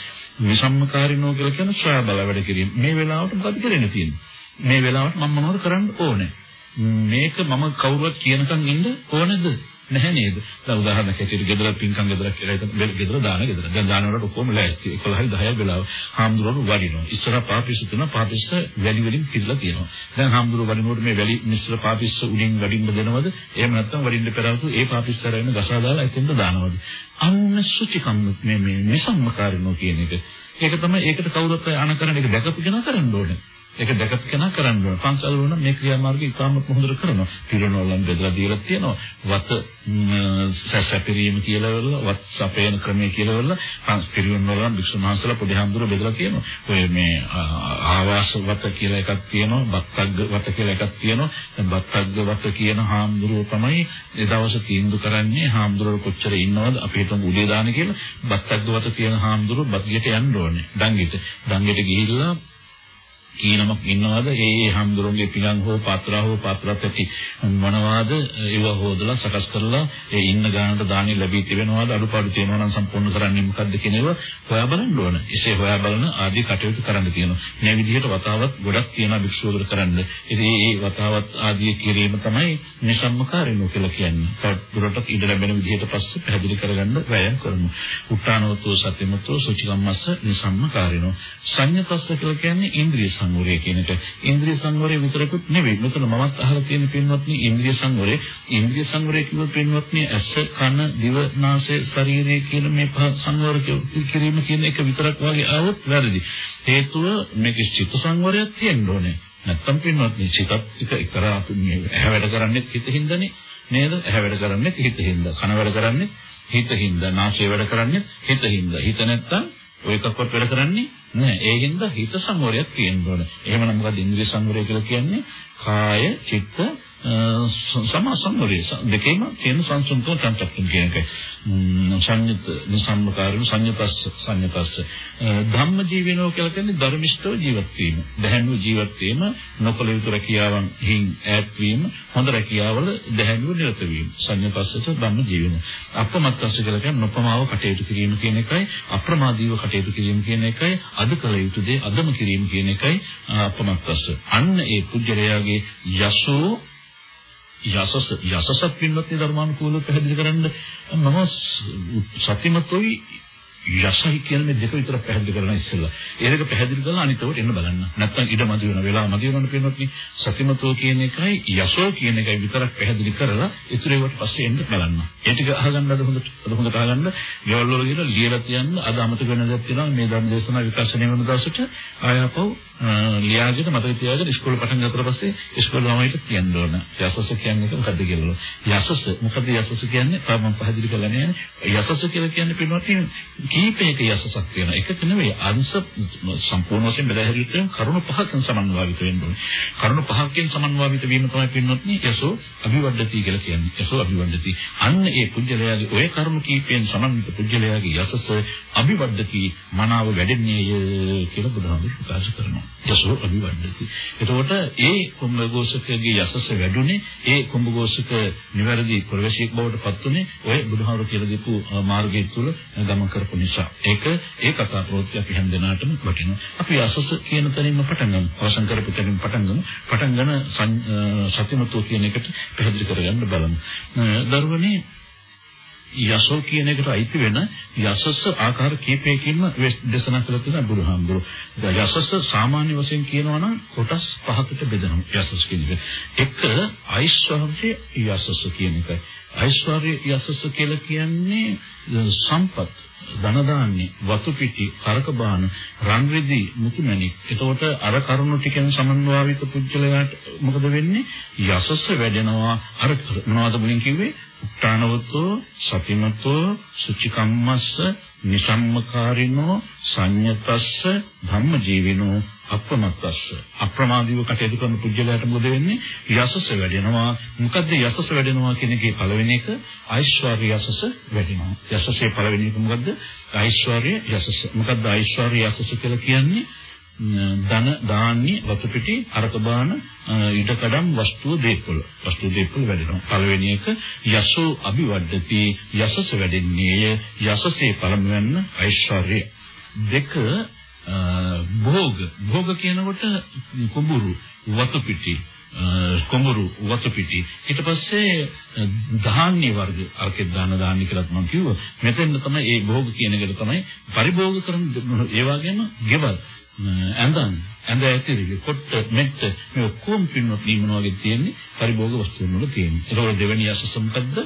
විසම්මකාරිනෝ කියලා කියන සොයා බල වැඩ කිරීම. මේ වෙලාවට මොකද කරන්න තියෙන්නේ? මේ වෙලාවට මම මොනවද කරන්න ඕනේ? මේක මම කවුරුවත් කියනකම් ඉන්න ඕනේද? නැහැ නේද? දැන් උදාහරණයක් ඇටියට ගෙදර පින්කම් ගෙදර කියලා හිතන ගෙදර දාන ගෙදර. දැන් දාන වලට ඔක්කොම ලෑස්ති. 11 10 වෙලාව හාමුදුරුවෝ වඩිනවා. ඉස්සර පාපිස්ස තුන පාපිස්ස වැලි වලින් පිරලා තියෙනවා. දැන් හාමුදුරුවෝ වඩිනකොට මේ වැලි මිශ්‍ර පාපිස්ස උඩින් වඩින්න දෙනවද? එහෙම නැත්නම් වඩින්න පෙරවතු ඒ පාපිස්ස අරගෙන ගසා දාලා එතෙන්ද දානවද? අන්න සුචිකම් මේ මේ නිසම්මකාරණෝ කියන එක. ඒක තමයි ඒකට කවුරුත් අනකරන එක දැකපු කෙනා කරන්න ඕනේ. ඒක දැකපු කෙනා කරන්න ඕන. පන්සල් වල මේ ක්‍රියාමාර්ගය ඉතාමත් හොඳට කරනවා. පිරිනොල්ලන් බෙදලා දීලා තියෙනවා. වත සැසපිරීම කියලා වල වත් සපේන ක්‍රමය කියලා වල පන්ස් පිරිනොල්ලන් වික්ෂු මහන්සලා පොඩි හඳුර බෙදලා තියෙනවා. ඔය මේ ආවාස වත කියලා එකක් තියෙනවා. බත්තග්ග වත කියලා එකක් තියෙනවා. දැන් බත්තග්ග වත කියන හාමුදුරුව තමයි ඒ දවස් තීන්දුව කරන්නේ හාමුදුරුවෝ කොච්චර ඉන්නවද අපි හිතමු උදේ දාන කියලා. බත්තග්ග වත කියන හාමුදුරුව බත්ගියට යන්න ඕනේ. දංගෙට. දංගෙට ගිහිල්ලා කීනමක් ඉන්නවද ඒ ඒ හම්දුරුන්ගේ පිඟන් හෝ පාත්‍රා හෝ පාත්‍රාත් ඇති මොනවාද ඒව හොදලා සකස් කරලා ඒ ඉන්න ගානට දානි ලැබී තිබෙනවද අඩුපාඩු තියෙනවා නම් සම්පූර්ණ කරන්නේ මොකද්ද කියන ඒවා හොයා බලන්න ඕන. එසේ හොයා බලන ආදී කටයුතු කරන්න තියෙනවා. මේ විදිහට වතාවත් ගොඩක් තියෙනවා භික්ෂුවකට කරන්න. ඉතින් මේ වතාවත් ආදී කිරීම තමයි නිසම්මකාරිනෝ කියලා කියන්නේ. තවදුරටත් ඉඩ ලැබෙන විදිහට පස්සේ පැහැදිලි කරගන්න වෑයම් කරමු. උත්තානෝතෝ සත්‍යමතෝ සුචිකම්මස්ස නිසම්මකාරිනෝ. සංයතස්ස කියලා කියන්නේ ඉන්ද්‍රිය සංවරය කියන එක. ඉන්ද්‍රිය සංවරය විතරකුත් නෙවෙයි. මෙතන මමත් අහලා තියෙන පින්වත්නි ඉන්ද්‍රිය සංවරය. ඉන්ද්‍රිය සංවරය කියුව පින්වත්නි ඇස, කන, දිව, නාසය, ශරීරය කියන මේ පහ සංවර කිරීම කියන එක විතරක් වගේ આવොත් වැරදි. හේතුව මේක චිත්ත සංවරයක් තියෙන්න ඕනේ. නැත්තම් පින්වත්නි චිතත් එක එකරා මේ ඇහැ වැඩ කරන්නේ හිතින්දනේ නේද? ඇහැ වැඩ කරන්නේ හිතින්ද. කන වැඩ කරන්නේ හිතින්ද. නාසය වැඩ කරන්නේ හිතින්ද. හිත නැත්තම් ඔය එකක්වත් වැඩ කරන්නේ නෑ. ඒ හින්දා හිත සංවරයක් තියෙන්න ඕන. එහෙමනම් මොකද ඉන්ද්‍රිය සංවරය කියලා කියන්නේ? කාය, චිත්ත, සමා සංවරය දෙකේම තියෙන සංසුන්කම තන්ත්‍රක්ෂණ කියන එකයි. සංයත නිසම්මකාරණ සංයතස්ස සංයතස්ස ධම්ම ජීවිනෝ කියලා කියන්නේ ධර්මිෂ්ඨව ජීවත් වීම. දැහැමිව ජීවත් වීම නොකල යුතු රැකියාවන් හින් ඈත් වීම හොඳ රැකියාවල දැහැමිව නිරත වීම. සංයතස්සස ධම්ම ජීවිනෝ. අපමත්තස්ස කියලා කියන්නේ නොපමාව කටයුතු කිරීම කියන එකයි අප්‍රමාදීව කටයුතු කිරීම කියන එකයි අද කළ යුතු දේ අදම කිරීම කියන එකයි අපමත්තස්ස. අන්න ඒ පුජ්‍යලයාගේ යසෝ යසස යසසත් පින්වත්නි ධර්මානුකූලව පැහැදිලි කරන්න මම සත්‍යමත්වයි යසයි කියන මේ දෙක විතර පැහැදිලි කරලා ඉස්සෙල්ලා. ඒ දෙක පැහැදිලි කරලා අනිතවට එන්න බලන්න. නැත්තම් ඉඩ මදි වෙන වෙලාව මදි වෙනවනේ පින්නොත්නි. සතිමතෝ කියන එකයි යසෝ කියන එකයි විතරක් පැහැදිලි කරලා ඉතුරු ඒවාට පස්සේ එන්න බලන්න. ඒ ටික අහගන්න අද හොඳට අද හොඳට අහගන්න. ගෙවල් වල ගිහලා ලියලා තියන්න අද අමතක වෙන දේවල් තියෙනවා මේ ධර්ම දේශනා විකාශනය වෙන දවසට ආයපව ලියාගෙන මතක තියාගෙන ඉස්කෝලේ පටන් ගත්තට පස්සේ ඉස්කෝලේ ළමයිට කියන්න ඕන. යසස කියන්නේ මොකද්ද කියලා. යසස මොකද්ද යසස කියන්නේ? තාම පැහැදිලි කරලා නැහැ. යසස කියලා කියන්නේ පින්නොත්නි කීපයක යසසක් තියෙනවා. එකක නෙවෙයි අංශ සම්පූර්ණ වශයෙන් බෙදා හැරියුත් කරුණු පහකින් සමන්වාවිත වෙන්න ඕනේ. කරුණු පහකින් සමන්වාවිත වීම තමයි පින්නොත්නි යසෝ අභිවර්ධති කියලා කියන්නේ. යසෝ අභිවර්ධති. අන්න ඒ පුජ්‍යලයාගේ ඔය කරුණු කීපයෙන් සමන්විත පුජ්‍යලයාගේ යසස අභිවර්ධති මනාව වැඩෙන්නේය කියලා බුදුහාමුදුරුවෝ ප්‍රකාශ කරනවා. යසෝ අභිවර්ධති. එතකොට ඒ කුම්භඝෝෂකගේ යසස වැඩුණේ ඒ කුම්භඝෝෂක නිවැරදි ප්‍රවේශික බවට පත් උනේ ඔය බුදුහාමුදුරුවෝ කියලා දීපු මාර්ගය තුල ගමන් කරපු නිසා ඒක ඒ කතා ප්‍රවෘත්ති අපි හැම දිනාටම වටිනවා. අපි අසස කියන තැනින්ම පටන් ගමු. අවසන් කරපු තැනින් පටන් ගමු. පටන් ගන්න සත්‍යමත්ව කියන එකට පැහැදිලි කරගන්න බලමු. දරුවනේ යසෝ කියන එකට අයිති වෙන යසස්ස ආකාර කීපයකින්ම දේශනා කළ තියෙන බුදුහාමුදුරුවෝ. යසස්ස සාමාන්‍ය වශයෙන් කියනවා නම් කොටස් පහකට බෙදෙනවා යසස් කියන එක. එක ඓශ්වර්ය යසස්ස කියන එකයි. ඓශ්වර්ය යසස්ස කියලා කියන්නේ සම්පත් ධන දාන්නේ වතු පිටි කරක බාන රන් රෙදි මුතුමැණික් එතකොට අර කරුණු ටිකෙන් සමන්වාවිත පුජ්‍යලයාට මොකද වෙන්නේ? යසස්ස වැඩෙනවා. අර මොනවද මුලින් කිව්වේ? උත්තානවතෝ සතිමතෝ සුචිකම්මස්ස නිසම්මකාරිනෝ සංයතස්ස ධම්මජීවිනෝ අප්‍රමත්තස්ස. අප්‍රමාදීව කටයුතු කරන පුජ්‍යලයට මොකද වෙන්නේ? යසස වැඩෙනවා. මොකද්ද යසස වැඩෙනවා කියන එකේ පළවෙනි එක? ඓශ්වර්ය යසස වැඩෙනවා. යසසේ පළවෙනි එක මොකද්ද? ඓශ්වර්ය යසස. මොකද්ද ඓශ්වර්ය යසස කියලා කියන්නේ? ධන ධාන්‍ය වතුපිටි අරකබාන ඊටකඩම් වස්තුව දීපොළ. වස්තුව දීපොළ වැඩෙනවා. පළවෙනි එක යසෝ අභිවද්දති. යසස වැඩෙන්නේ යසසේ පළමුවෙන්න ඓශ්වර්ය. දෙක භෝග. භෝග කියනකොට කුඹුරු වතුපිටි කුඹුරු වතුපිටි ඊට පස්සේ ධාන්‍ය වර්ග අරකේ දාන ධාන්‍ය කියලා මම කිව්වා මෙතෙන් තමයි මේ භෝග කියන එකට තමයි පරිභෝග කරන ඒ වගේම ගෙවල් ඇඳන් ඇඳ ඇතිරිලි කොට මෙට්ට මේ ඔක්කොම පින්නොත් නිමන වගේ තියෙන්නේ පරිභෝග වස්තුන් වල තියෙන්නේ. ඒකවල දෙවෙනි යසස මොකද්ද?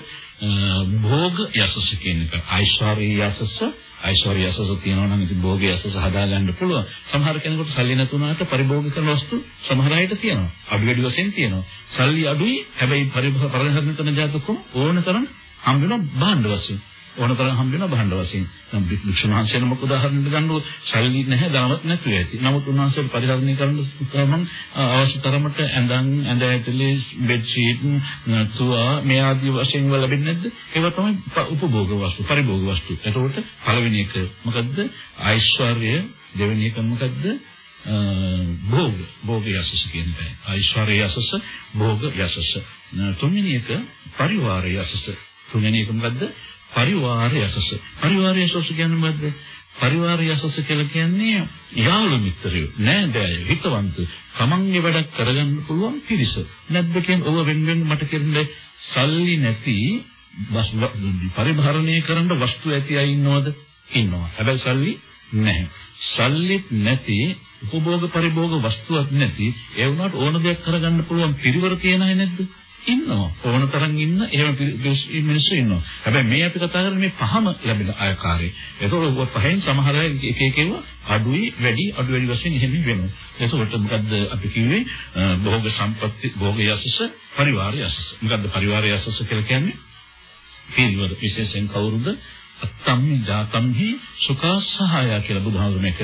භෝග යසස කියන එක. ඓශ්වර්ය යසස, ඓශ්වර්ය යසස තියෙනවා නම් ඉතින් භෝග යසස හදාගන්න පුළුවන්. සමහර කෙනෙකුට සල්ලි නැතුණාට පරිභෝග කරන වස්තු සමහර අයට තියෙනවා. අඩු වැඩි වශයෙන් තියෙනවා. සල්ලි අඩුයි හැබැයි පරිභෝග කරන ජාතකම් ඕන තරම් හම්බ වෙන භාණ්ඩ වශයෙන්. ඕනතරම් හම්බ වෙන භාණ්ඩ වශයෙන්. නම් වික්ෂුන් වහන්සේ නමක උදාහරණයක් ගන්නකො ශෛලී නැහැ ධනවත් නැතුව ඇති. නමුත් උන්වහන්සේට පරිහරණය කරන්න ගමන් අවශ්‍ය තරමට ඇඳන් ඇඳ ඇතුලේ බෙඩ් ෂීට් තුවා මේ ආදී වශයෙන් වල ලැබෙන්නේ නැද්ද? ඒවා තමයි උපභෝග වස්තු, පරිභෝග වස්තු. එතකොට පළවෙනි එක මොකද්ද? ඓශ්වර්ය දෙවෙනි එක මොකද්ද? භෝග භෝග යසස කියන එක. ඓශ්වර්ය යසස භෝග යසස. තුන්වෙනි එක පරිවාර යසස. තුන්වෙනි එක මොකද්ද? පරිවාර යසස. පරිවාර යසස කියන්නේ මොකද්ද? පරිවාර යසස කියලා කියන්නේ යාළු මිත්‍රයෝ, නෑදෑයෝ, හිතවන්ත, තමන්ගේ වැඩක් කරගන්න පුළුවන් පිරිස. නැද්ද කියන්නේ ඔව වෙන වෙන මට කියන්නේ සල්ලි නැති පරිභරණය කරන්න වස්තු ඇති අය ඉන්නවද? ඉන්නවා. හැබැයි සල්ලි නැහැ. සල්ලිත් නැති උපභෝග පරිභෝග වස්තුවක් නැති ඒ වුණාට ඕන දෙයක් කරගන්න පුළුවන් පිරිවර තියෙන අය නැද්ද? ඉන්නවා. ඕන තරම් ඉන්න එහෙම මිනිස්සු ඉන්නවා. හැබැයි මේ අපි කතා කරන්නේ මේ පහම ලැබෙන ආකාරය. ඒතකොට පහෙන් සමහර අය එක එක ඒවා අඩුයි වැඩි අඩු වැඩි වශයෙන් එහෙම වෙනවා. ඒතකොට මොකද්ද අපි කිව්වේ භෝග සම්පatti භෝග යසස පරිවාර යසස. මොකද්ද පරිවාර යසස කියලා කියන්නේ? පිළිවෙල විශේෂයෙන් කවුරුද? අත්තම්මි ජාතම්හි සුඛාසහාය කියලා බුදුහාමුදුරු මේක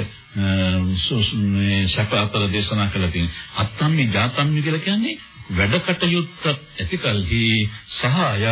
මේ සැප අතර දේශනා කළා තියෙනවා. අත්තම්මි ජාතම්මි කියලා කියන්නේ වැඩ කටයුත්තක් ඇති කලෙහි සහාය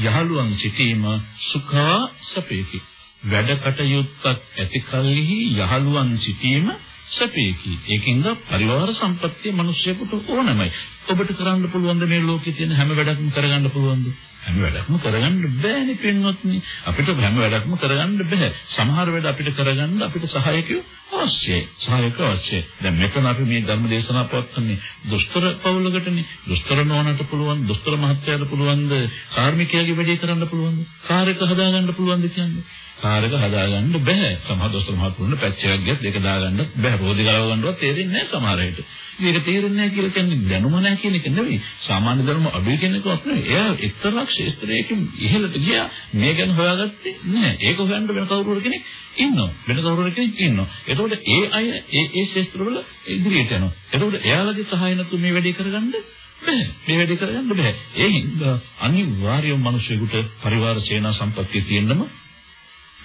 යහළුවන් සිටීම සුඛා සපේකි. වැඩ කටයුත්තක් ඇති කලෙහි යහළුවන් සිටීම සපේකි. ඒකින්ද පරිවාර සම්පත්තිය මිනිස්සුෙකුට ඕනමයි. ඔබට කරන්න පුළුවන් මේ ලෝකේ තියෙන හැම වැඩක්ම කරගන්න පුළුවන්ද? හැම වැඩක්ම කරගන්න බෑනේ පින්වත්නි. අපිට හැම වැඩක්ම කරගන්න බෑ. සමහර වැඩ අපිට කරගන්න අපිට සහායකයෝ අවශ්‍යයි. සහායක අවශ්‍යයි. දැන් මෙතන අපි මේ ධර්ම දේශනා පවත්වන්නේ දුෂ්කර පවුලකටනේ. දුෂ්කර නොවනට පුළුවන් දුෂ්කර මහත්යයට පුළුවන්ද? කාර්මිකයාගේ වැඩේ කරන්න පුළුවන්ද? කාර්යක හදාගන්න පුළුවන්ද කියන්නේ? කාර්යක හදාගන්න බෑ. සමහර දුෂ්කර මහත්තුන්ට පැච් එකක් ගියත් ඒක දාගන්න බෑ. රෝදි ගලව ගන්නවත් තේරෙන්නේ නැහැ සමහර අයට. මේක තේරෙන්නේ නැහැ කියලා කියන්නේ දැනුම නැහැ කියන එක නෙවෙයි. සාමාන්‍ය ධර්ම අඩුයි කියන එකවත් නෙවෙයි. එයා එක්තරා ක්ෂේත්‍රයකින් ඉහළට ගියා. මේ ගැන හොයාගත්තේ නැහැ. ඒක හොයන්න වෙන කවුරු කෙනෙක් ඉන්නවා. වෙන කවුරු කෙනෙක් ඉන්නවා. එතකොට ඒ අය ඒ ඒ ක්ෂේත්‍රවල ඉදිරියට යනවා. එතකොට එයාලගේ සහාය නැතු මේ වැඩේ කරගන්න බෑ මේ වැඩේ කරගන්න බෑ ඒ හින්දා අනිවාර්යයෙන්ම මිනිසෙකුට පරිවාර සේනා සම්පත්තිය තියෙන්නම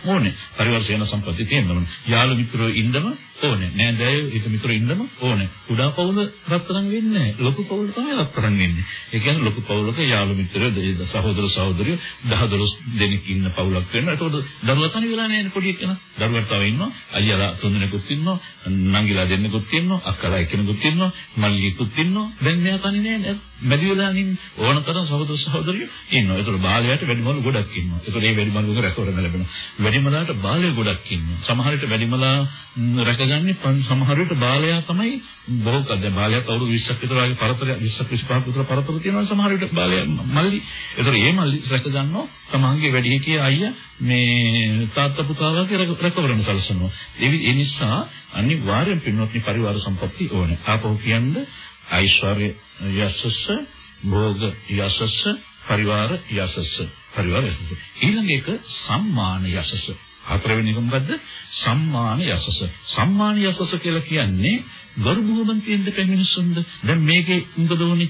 ඕනේ. පරිවාර සේන සම්පත්තිය තියෙන්න යාළු මිත්‍රයෝ ඉන්නම ඕනේ. නෑදෑයෝ හිත මිත්‍රයෝ ඉන්නම ඕනේ. කුඩා පවුල රත්තරන් වෙන්නේ නැහැ. ලොකු පවුල තමයි රත්තරන් වෙන්නේ. ඒ කියන්නේ ලොකු පවුලක යාළු මිත්‍රයෝ සහෝදර සහෝදරියෝ 10 12 දෙනෙක් ඉන්න පවුලක් වෙනවා. ඒතකොට දරුවා තනි වෙලා නැහැ පොඩි එකන. දරුවා තව ඉන්නවා. අයියලා තුන් දෙනෙකුත් ඉන්නවා. නංගිලා දෙන්නෙකුත් ඉන්නවා. අක්කලා එක්කෙනෙකුත් ඉන්නවා. මල්ලියෙකුත් ඉන්නවා. දැන් මෙයා තනි නෑ. මැදි වෙලා නින් ඕනතරම් සහෝදර සහෝදරියෝ ඉන්නවා. ඒතකොට බාලයට වැඩිමලු ගොඩක් ඉන්නවා. ඒතකොට මේ වැඩිමලුක රැකවරණ ලැබෙනවා. වැඩිමලාට බාලය ගොඩක් ඉන්නවා. සමහර විට වැඩිමලා රැකගන්නේ සමහර විට බාලයා තමයි බොහෝ කල් දැන් බාලයාට අවුරුදු 20ක් විතර වගේ පරතර 20ක් 25ක් විතර පරතර තියෙනවා සමහර විට බාලයා මල්ලි. ඒතර ඒ මල්ලි රැකගන්නවා තමන්ගේ වැඩිහිටිය අයියා මේ තාත්තා පුතා වගේ රැකවරණ සැලසනවා. ඒ නිසා අනිවාර්යෙන් පින්වත්නි පරිවාර සම්පatti ඕනේ. ආපහු කියන්නේ ඓශ්වර්ය යසස්ස භෝග යසස්ස පරිවාර යසස්ස පරිවාර යසස ඊළඟ එක සම්මාන යසස හතරවෙනි එක මොකද්ද? සම්මාන යසස. සම්මාන යසස කියලා කියන්නේ ගරු බුහුමන්තියෙන්ද පැමිණිසුන්ද? දැන් මේකේ මොකද උනේ?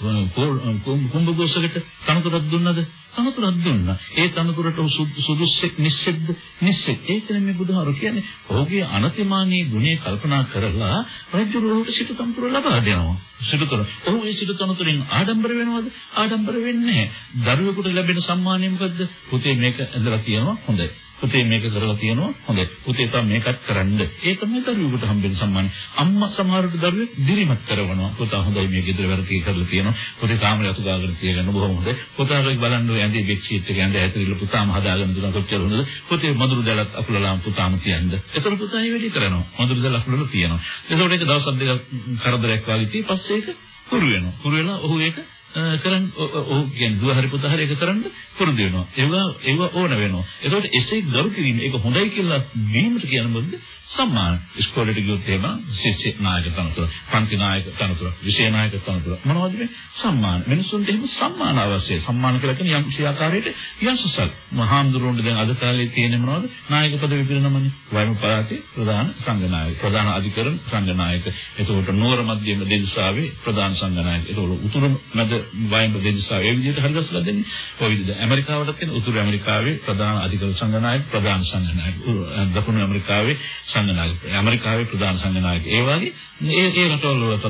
කුඹගොසකට තනතුරක් දුන්නද? තනතුරක් දුන්නා. ඒ තනතුරට සුදුස්සෙක් නිස්සෙද්ද? නිස්සෙක්. ඒකනේ මේ බුදුහාරු කියන්නේ. ඔහුගේ අනතිමානී ගුණේ කල්පනා කරලා රජුරුවට සිට තනතුර ලබා දෙනවා. සිටතර. ඔහු ඒ සිට තනතුරෙන් ආඩම්බර වෙනවද? ආඩම්බර වෙන්නේ නැහැ. දරුවෙකුට ලැබෙන සම්මානය මොකද්ද? පුතේ මේක ඇඳලා තියෙනවා හොඳයි. පුතේ මේක කරලා තියෙනවා හොඳයි. පුතේ තව මේකත් කරන්න. ඒ තමයි දරුවෙකුට හම්බෙන සම්මානය. අම්මා සමහරට දරුවෙක් දිරිමත් කරනවා. පුතා හොඳයි මේ ගෙදර වැඩ ටික කරලා තියෙනවා. පුතේ කාමරය අතු ගාගෙන තියගන්න බොහොම හොඳයි. පුතා රොයි බලන්න ඔය ඇඳේ බෙක් සීට් එක ඇඳ ඇතුළේ පුතාම හදාගෙන දුන්නා කොච්චර හොඳද? පුතේ මදුරු දැලත් අකුලලාම පුතාම තියන්න. එතකොට පුතා මේ වැඩේ කරනවා. මදුරු දැල අකුලලා තියෙනවා. එතකොට ඒක දවස් දෙකක් කරදරයක් වගේ ඉතින් පස්සේ ඒක පුරු වෙනවා. පුරු වෙලා ඔහු ඒක කරන් ඔහු කියන්නේ දුව හරි පුතා හරි ඒක කරන්න පුරුදු වෙනවා. ඒවා ඒවා ඕන වෙනවා. ඒකට එසේ ගරු කිරීම ඒක හොඳයි කියලා වීමට කියන මොකද? සම්මාන. ඉස්කෝලේට ගියොත් එහෙම ශිෂ්‍ය නායක තනතුර, පන්ති නායක තනතුර, විෂය නායක තනතුර මොනවද මේ? සම්මාන. මිනිසුන්ට එහෙම සම්මාන අවශ්‍යයි. සම්මාන කියලා කියන්නේ යම් කිසි ආකාරයකට යසසක්. මහාමුදුරුවන්ට දැන් අද කාලේ තියෙන මොනවද? නායක පදවි පිරිනමන්නේ. වයම පළාතේ ප්‍රධාන සංඝනායක, ප්‍රධාන අධිකරණ සංඝනායක. එතකොට නුවර මධ්‍යම දෙවිසාවේ ප්‍රධාන සංඝනායක. එතකොට උතුරු මැද වයඹ දෙදිසා ඒ විදිහට හරි ගස්සලා දෙන්නේ. ඔය විදිහට ඇමරිකාවටත් තියෙන උතුරු ඇමරිකාවේ ප්‍රධාන අධිකරණ සංඝනායක ප්‍රධාන සංඝනායක දකුණු ඇමරිකාවේ සංඝනායක ඇමරිකාවේ ප්‍රධාන සංඝනායක ඒ වගේ ඒ ඒ රටවල වලට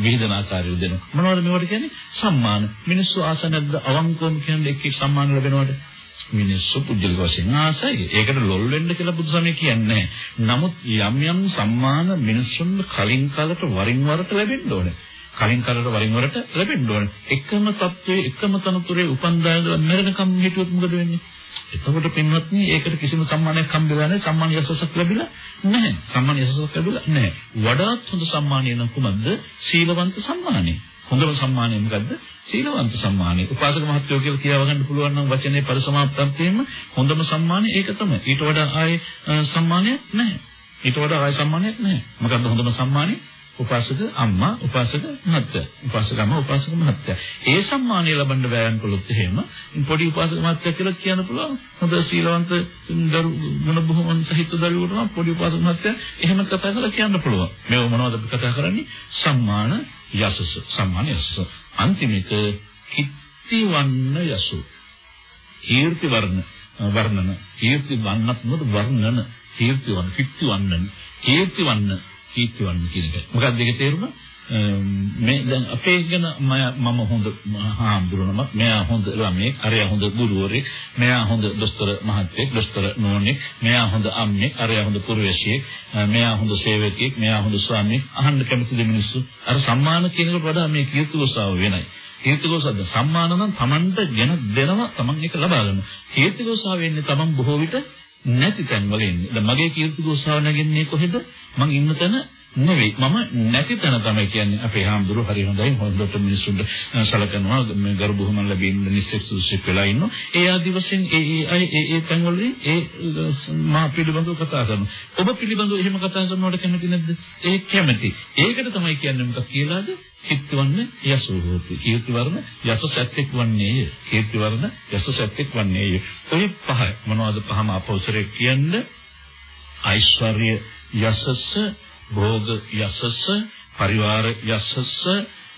විහිදෙන ආකාරය දෙනවා. මොනවද මේවට කියන්නේ? සම්මාන. මිනිස්සු ආස නැද්ද අවංකවම කියන්නේ එක් එක් සම්මාන ලැබෙනවට? මිනිස්සු පුද්ගලික වශයෙන් ආසයි. ඒකට ලොල් වෙන්න කියලා බුදු සමය කියන්නේ නමුත් යම් යම් සම්මාන මිනිස්සුන් කලින් කාලට වරින් වරට ලැබෙන්න ඕනේ. කලින් කලට වරින් වරට ලැබෙන්න ඕනේ. එකම තත්වයේ එකම තනතුරේ උපන්දායද මරණකම් හිටියොත් මොකද වෙන්නේ? එතකොට පින්වත්නි ඒකට කිසිම සම්මානයක් හම්බෙලා නැහැ. සම්මාන යසසක් ලැබිලා නැහැ. සම්මාන යසසක් ලැබිලා නැහැ. වඩාත් හොඳ සම්මානය නම් කුමක්ද? සීලවන්ත සම්මානය. හොඳම සම්මානය මොකද්ද? සීලවන්ත සම්මානය. උපාසක මහත්වෝ කියලා කියව ගන්න පුළුවන් නම් වචනේ පරිසමාප්තත්වයෙන්ම හොඳම සම්මානය ඒක තමයි. ඊට වඩා ආයේ සම්මානයක් නැහැ. ඊට වඩා ආයේ සම්මානයක් නැහැ. මොකද්ද හොඳම සම්මානය? උපාසක අම්මා උපාසක මහත්තයා උපාසක අම්මා උපාසක මහත්තයා. ඒ සම්මානය ලබන්න වෑයම් කළොත් එහෙම පොඩි උපාසක මහත්තයා කියලා කියන්න පුළුවන්. හොඳ සීලවන්ත දරු ගුණ බොහොමන් සහිත දරුවෝ නම් පොඩි උපාසක මහත්තයා එහෙම කතා කරලා කියන්න පුළුවන්. මේ මොනවද අපි කතා කරන්නේ? සම්මාන යසස. සම්මාන යසස. අන්තිමේක කිත්තිවන්න යසු. කීර්ති වර්ණ වර්ණන. කීර්ති වන්නත් මොකද? වර්ණන. කීර්ති වන්න කිත්ති වන්නන කීර්ති වන්න. කීර්තිවන්න කියන එක. මොකක්ද ඒකේ තේරුම? මේ දැන් අපේ ගැන මම හොඳ හාමුදුරුවනමක් මෙයා හොඳ ළමයෙක්. අරයා හොඳ ගුරුවරයෙක්. මෙයා හොඳ දොස්තර මහත්තයෙක් දොස්තර නෝනෙක්. මෙයා හොඳ අම්මෙක්. අරයා හොඳ පුරවැසියෙක්. මෙයා හොඳ සේවකයෙක්. මෙයා හොඳ ස්වාමියෙක්. අහන්න කැමති දෙමිනිස්සු අර සම්මාන කියනකට වඩා මේ කීර්තිගෝසාව වෙනයි. කීර්තිගෝසාවද සම්මාන නම් Tamanට ගෙන දෙනවා Taman එක ලබා ගන්න. කීර්තිගෝසාව වෙන්නේ Taman බොහෝ විට නැති තැන්වල ඉන්නේ. දැන් මගේ කීර්ති ගෝසාව නැගෙන්නේ කොහෙද? මං ඉන්න තැන නෙවෙයි. මම නැති තැන තමයි කියන්නේ. අපේ හාමුදුරුවෝ හරි හොඳයි. හොඳට මිනිස්සුන්ට සලකනවා. මේ ගරු බුහුමන් ලැබෙන්න නිස්සෙක් සුසුසෙක් වෙලා ඉන්නවා. ඒ ආදි වශයෙන් ඒ ඒ අය ඒ ඒ තැන්වල ඒ මා පිළිබඳව කතා කරනවා. ඔබ පිළිබඳව එහෙම කතා කරනවට කැමති නැද්ද? ඒ කැමති. ඒකට තමයි කියන්නේ මොකක් කියලාද? කීර්තිවන්න යසෝ හෝති. කීර්තිවර්ණ යස සත්‍යක් වන්නේය. කීර්තිවර්ණ යස සත්‍යක් වන්නේය. ඔය පහ මොනවද පහම අපෞසරේ කියන්නේ? ඓශ්වර්ය යසස්ස, භෝග යසස්ස, පරිවාර යසස්ස,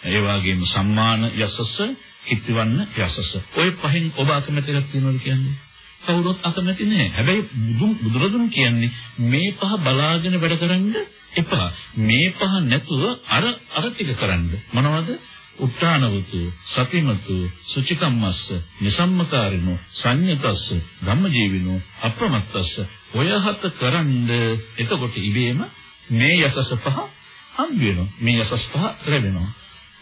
ඒ වගේම සම්මාන යසස්ස, කීර්තිවන්න යසස්ස. ඔය පහෙන් ඔබ අකමැතියක් තියෙනවද කියන්නේ? කවුරුත් අකමැති නෑ. හැබැයි බුදුරදුන් කියන්නේ මේ පහ බලාගෙන වැඩ කරන්න එපා. මේ පහ නැතුව අර අර ටික කරන්න. මොනවද? උත්තානවතු සතිමතු සුචිකම්මස්ස නිසම්මකාරිනෝ සංයතස්ස ධම්මජීවිනෝ අප්‍රමත්තස්ස ඔය හත කරන්ද එතකොට ඉබේම මේ යසස පහ හම් වෙනවා මේ යසස් පහ ලැබෙනවා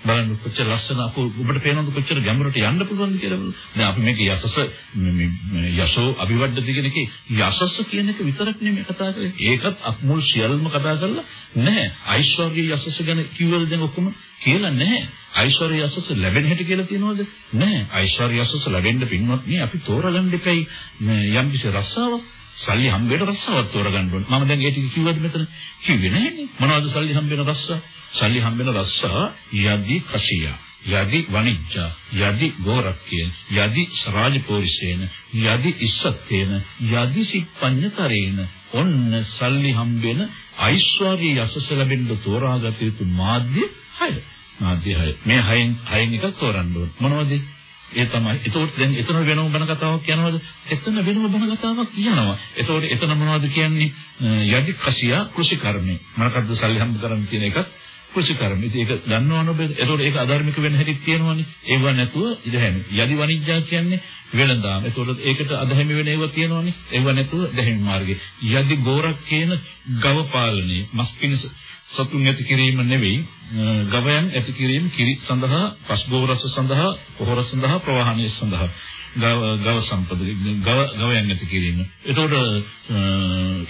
බලන්න කොච්චර ලස්සන අපු ඔබට පේනවද කොච්චර ගැඹුරට යන්න පුළුවන්ද කියලා. දැන් අපි මේක යසස මේ යසෝ අභිවර්ධති කියන එකේ යසස කියන එක විතරක් නෙමෙයි කතා කරන්නේ. ඒකත් අක්මුල් සියල්ලම කතා කරලා නැහැ. ඓශ්වර්ය යසස ගැන කිව්වද දැන් ඔක්කොම කියලා නැහැ. ඓශ්වර්ය යසස ලැබෙන හැටි කියලා තියෙනවද? නැහැ. ඓශ්වර්ය යසස ලැබෙන්න පින්වත් නේ අපි තෝරගන්න දෙපයි යම් කිසි රස්සාවක්. සල්ලි හම්බෙන්න රස්සාවක් තෝරගන්න ඕනේ. මම දැන් ඒ ටික කිව්වද මෙතන? කිව්වේ නැහැනේ. මොනවද සල්ලි හම්බෙන්න රස්සා? සල්ලි හම්බෙන රස්සා යදි කසියා. යදි වණිජ්ජා යදි ගෝරක්කේන යදි රාජපෝරිසේන යදි ඉස්සත්තේන යදි සිප්පඤ්ඤතරේන ඔන්න සල්ලි හම්බෙන ඓශ්වර්ය යසස ලැබෙන්න තෝරාගත යුතු මාධ්‍ය 6 මාධ්‍ය 6 මේ 6න් 6න් එකක් තෝරන්න ඕන මොනවද ඒ තමයි. ඒතකොට දැන් එතන වෙනම බණ කතාවක් කියනවද? එතන වෙනම බණ කතාවක් කියනවා. ඒතකොට එතන මොනවද කියන්නේ? යදි කසියා කෘෂිකර්මේ. මොනකද්ද සල්ලි හම්බ කරන්න කියන එකත් කෘෂිකර්ම. ඉතින් ඒක දන්නවනේ ඔබ. ඒතකොට ඒක අධර්මික වෙන හැටි තියෙනවනේ. ඒව නැතුව ඉදහැමි. යදි වනිජ්ජා කියන්නේ වෙළඳාම. ඒතකොට ඒකට අධහැමි වෙන ඒවා තියෙනවනේ. ඒව නැතුව දැහැමි මාර්ගේ. යදි ගෝරක් කියන ගව පාලනයේ මස් පිණිස සතුන් ඇති කිරීම නෙවෙයි ගවයන් ඇති කිරීම කිරි සඳහා පස්ගෝව රස සඳහා පොහොර සඳහා ප්‍රවාහණය සඳහා ගව ගව සම්පද ගව ගවයන් ඇති කිරීම. එතකොට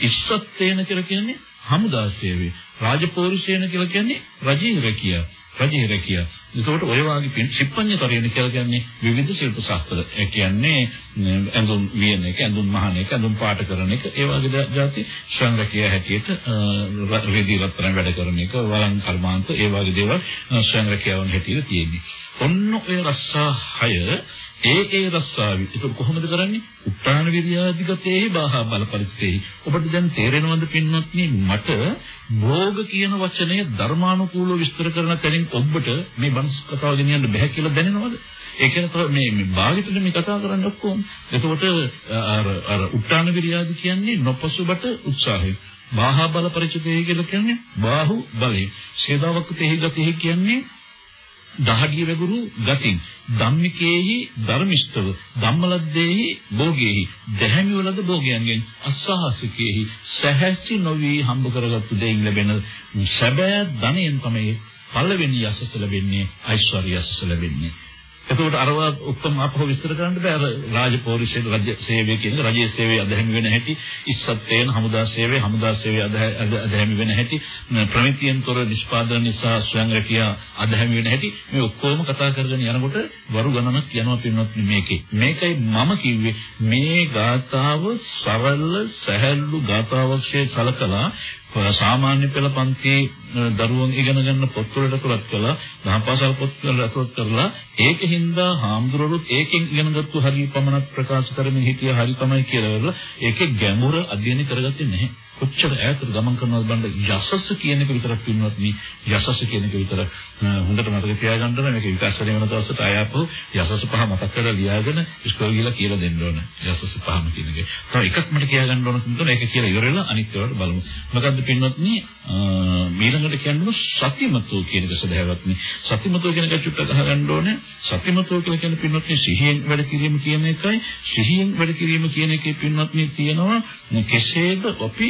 ඉස්සත්තේන කියලා කියන්නේ හමුදා සේවය. රාජපෞරුෂේන කියලා කියන්නේ රජීය රැකියාව. රජයේ රැකියාව. ඒකට ඔය වාගේ ශිප්පඤ්ඤතරයන කියලා කියන්නේ විවිධ ශිල්ප ශාස්ත්‍ර. ඒ කියන්නේ ඇඳුම් වියන එක, ඇඳුම් මහන එක, ඇඳුම් පාට කරන එක, ඒ වගේ જાති ශ්‍රම රැකියාව හැටියට රෙදි රත්තරන් වැඩ කරන එක, වළං කර්මාන්ත, ඒ වගේ දේවල් ශ්‍රම රැකියාවන් හැටියට තියෙන්නේ. ඔන්න ඔය රස්සා 6 ඒ ඒ රස්සාවි. ඒක කොහොමද කරන්නේ? උත්තාන විද්‍යාදිගතේ බාහා බල පරිච්ඡේදේ. ඔබට දැන් තේරෙනවද පින්වත්නි මට භෝග කියන වචනය ධර්මානුකූලව විස්තර කරන තැනින් ඔබට මේ බණස් කතාව ගෙනියන්න බෑ කියලා දැනෙනවද? ඒ කියන්නේ මේ මේ භාගිතද මේ කතා කරන්නේ ඔක්කොම. එතකොට අර අර උත්තාන විද්‍යාදි කියන්නේ නොපසුබට උත්සාහය. බාහා බල පරිච්ඡේදේ කියලා කියන්නේ බාහු බලය. ශේදාවක තෙහි ගතෙහි කියන්නේ දහඩිය වැගුරු ගතින් ධම්මිකේහි ධර්මිෂ්ඨව ධම්මලද්දේහි භෝගේහි දැහැමි වලද භෝගයන්ගෙන් අසහසිකේහි සැහැසි නොවි හම්බ කරගත්තු දෙයින් ලැබෙන සැබෑ ධනයෙන් තමයි පළවෙනි යසස ලැබෙන්නේ ඓශ්වර්ය යසස ලැබෙන්නේ. එතකොට අරවා ඔක්කොම අපහො විස්තර කරන්න බෑ. අර රාජපෞරුෂයේ රජ සේවය කියන රජයේ සේවය අධහැමි වෙන හැටි ඉස්සත්තේන හමුදා සේවය හමුදා සේවය අධහැමි වෙන හැටි ප්‍රමිතියෙන්තර නිෂ්පාදන නිසා ස්වයං රැකියා අධහැමි වෙන හැටි මේ ඔක්කොම කතා කරගෙන යනකොට වරු ගණනක් යනවා පින්වත් මේකේ. මේකයි මම කිව්වේ. මේ ගාථාව සරල සැහැල්ලු ගාථාවක්ෂේ සලකලා සාමාන්‍ය පෙළ පන්තියේ දරුවන් ඉගෙන ගන්න පොත්වලට තුලත් කළා දහපාසල් පොත්වල රසවත් කරලා ඒකින්ද හාමුදුරුවෝත් ඒකෙන් ඉගෙනගත්තු හරිය පමණක් ප්‍රකාශ කරමින් හිටිය හරි තමයි කියලා ඒකේ ගැඹුර අධ්‍යයනය කරගත්තේ නැහැ. කොච්චර ඈතට ගමන් කරනවද බලන්න යසස් කියන එක විතරක් පින්වත් මේ යසස් කියන එක විතර හොඳට මතක තියාගන්න ඕනේ මේක විකාශනය වෙන දවසට ආයපු යසස් පහ මතක් කරලා ලියාගෙන ඉස්කෝලේ ගිහලා කියලා දෙන්න ඕන යසස් පහම කියන එක. තව එකක් මට කියාගන්න ඕන තුන ඒක කියලා ඉවර වෙලා අනිත් ඒවාට බලමු. මොකද්ද පින්වත් මේ ඊළඟට කියන්නේ සතිමතෝ කියන එක සදහවත් මේ සතිමතෝ කියන එක චුට්ටක් අහගන්න ඕනේ. සතිමතෝ කියලා කියන්නේ පින්වත් මේ සිහියෙන් වැඩ කිරීම කියන එකයි සිහියෙන් වැඩ කිරීම කියන එකේ පින්වත් මේ තියෙනවා කෙසේද අපි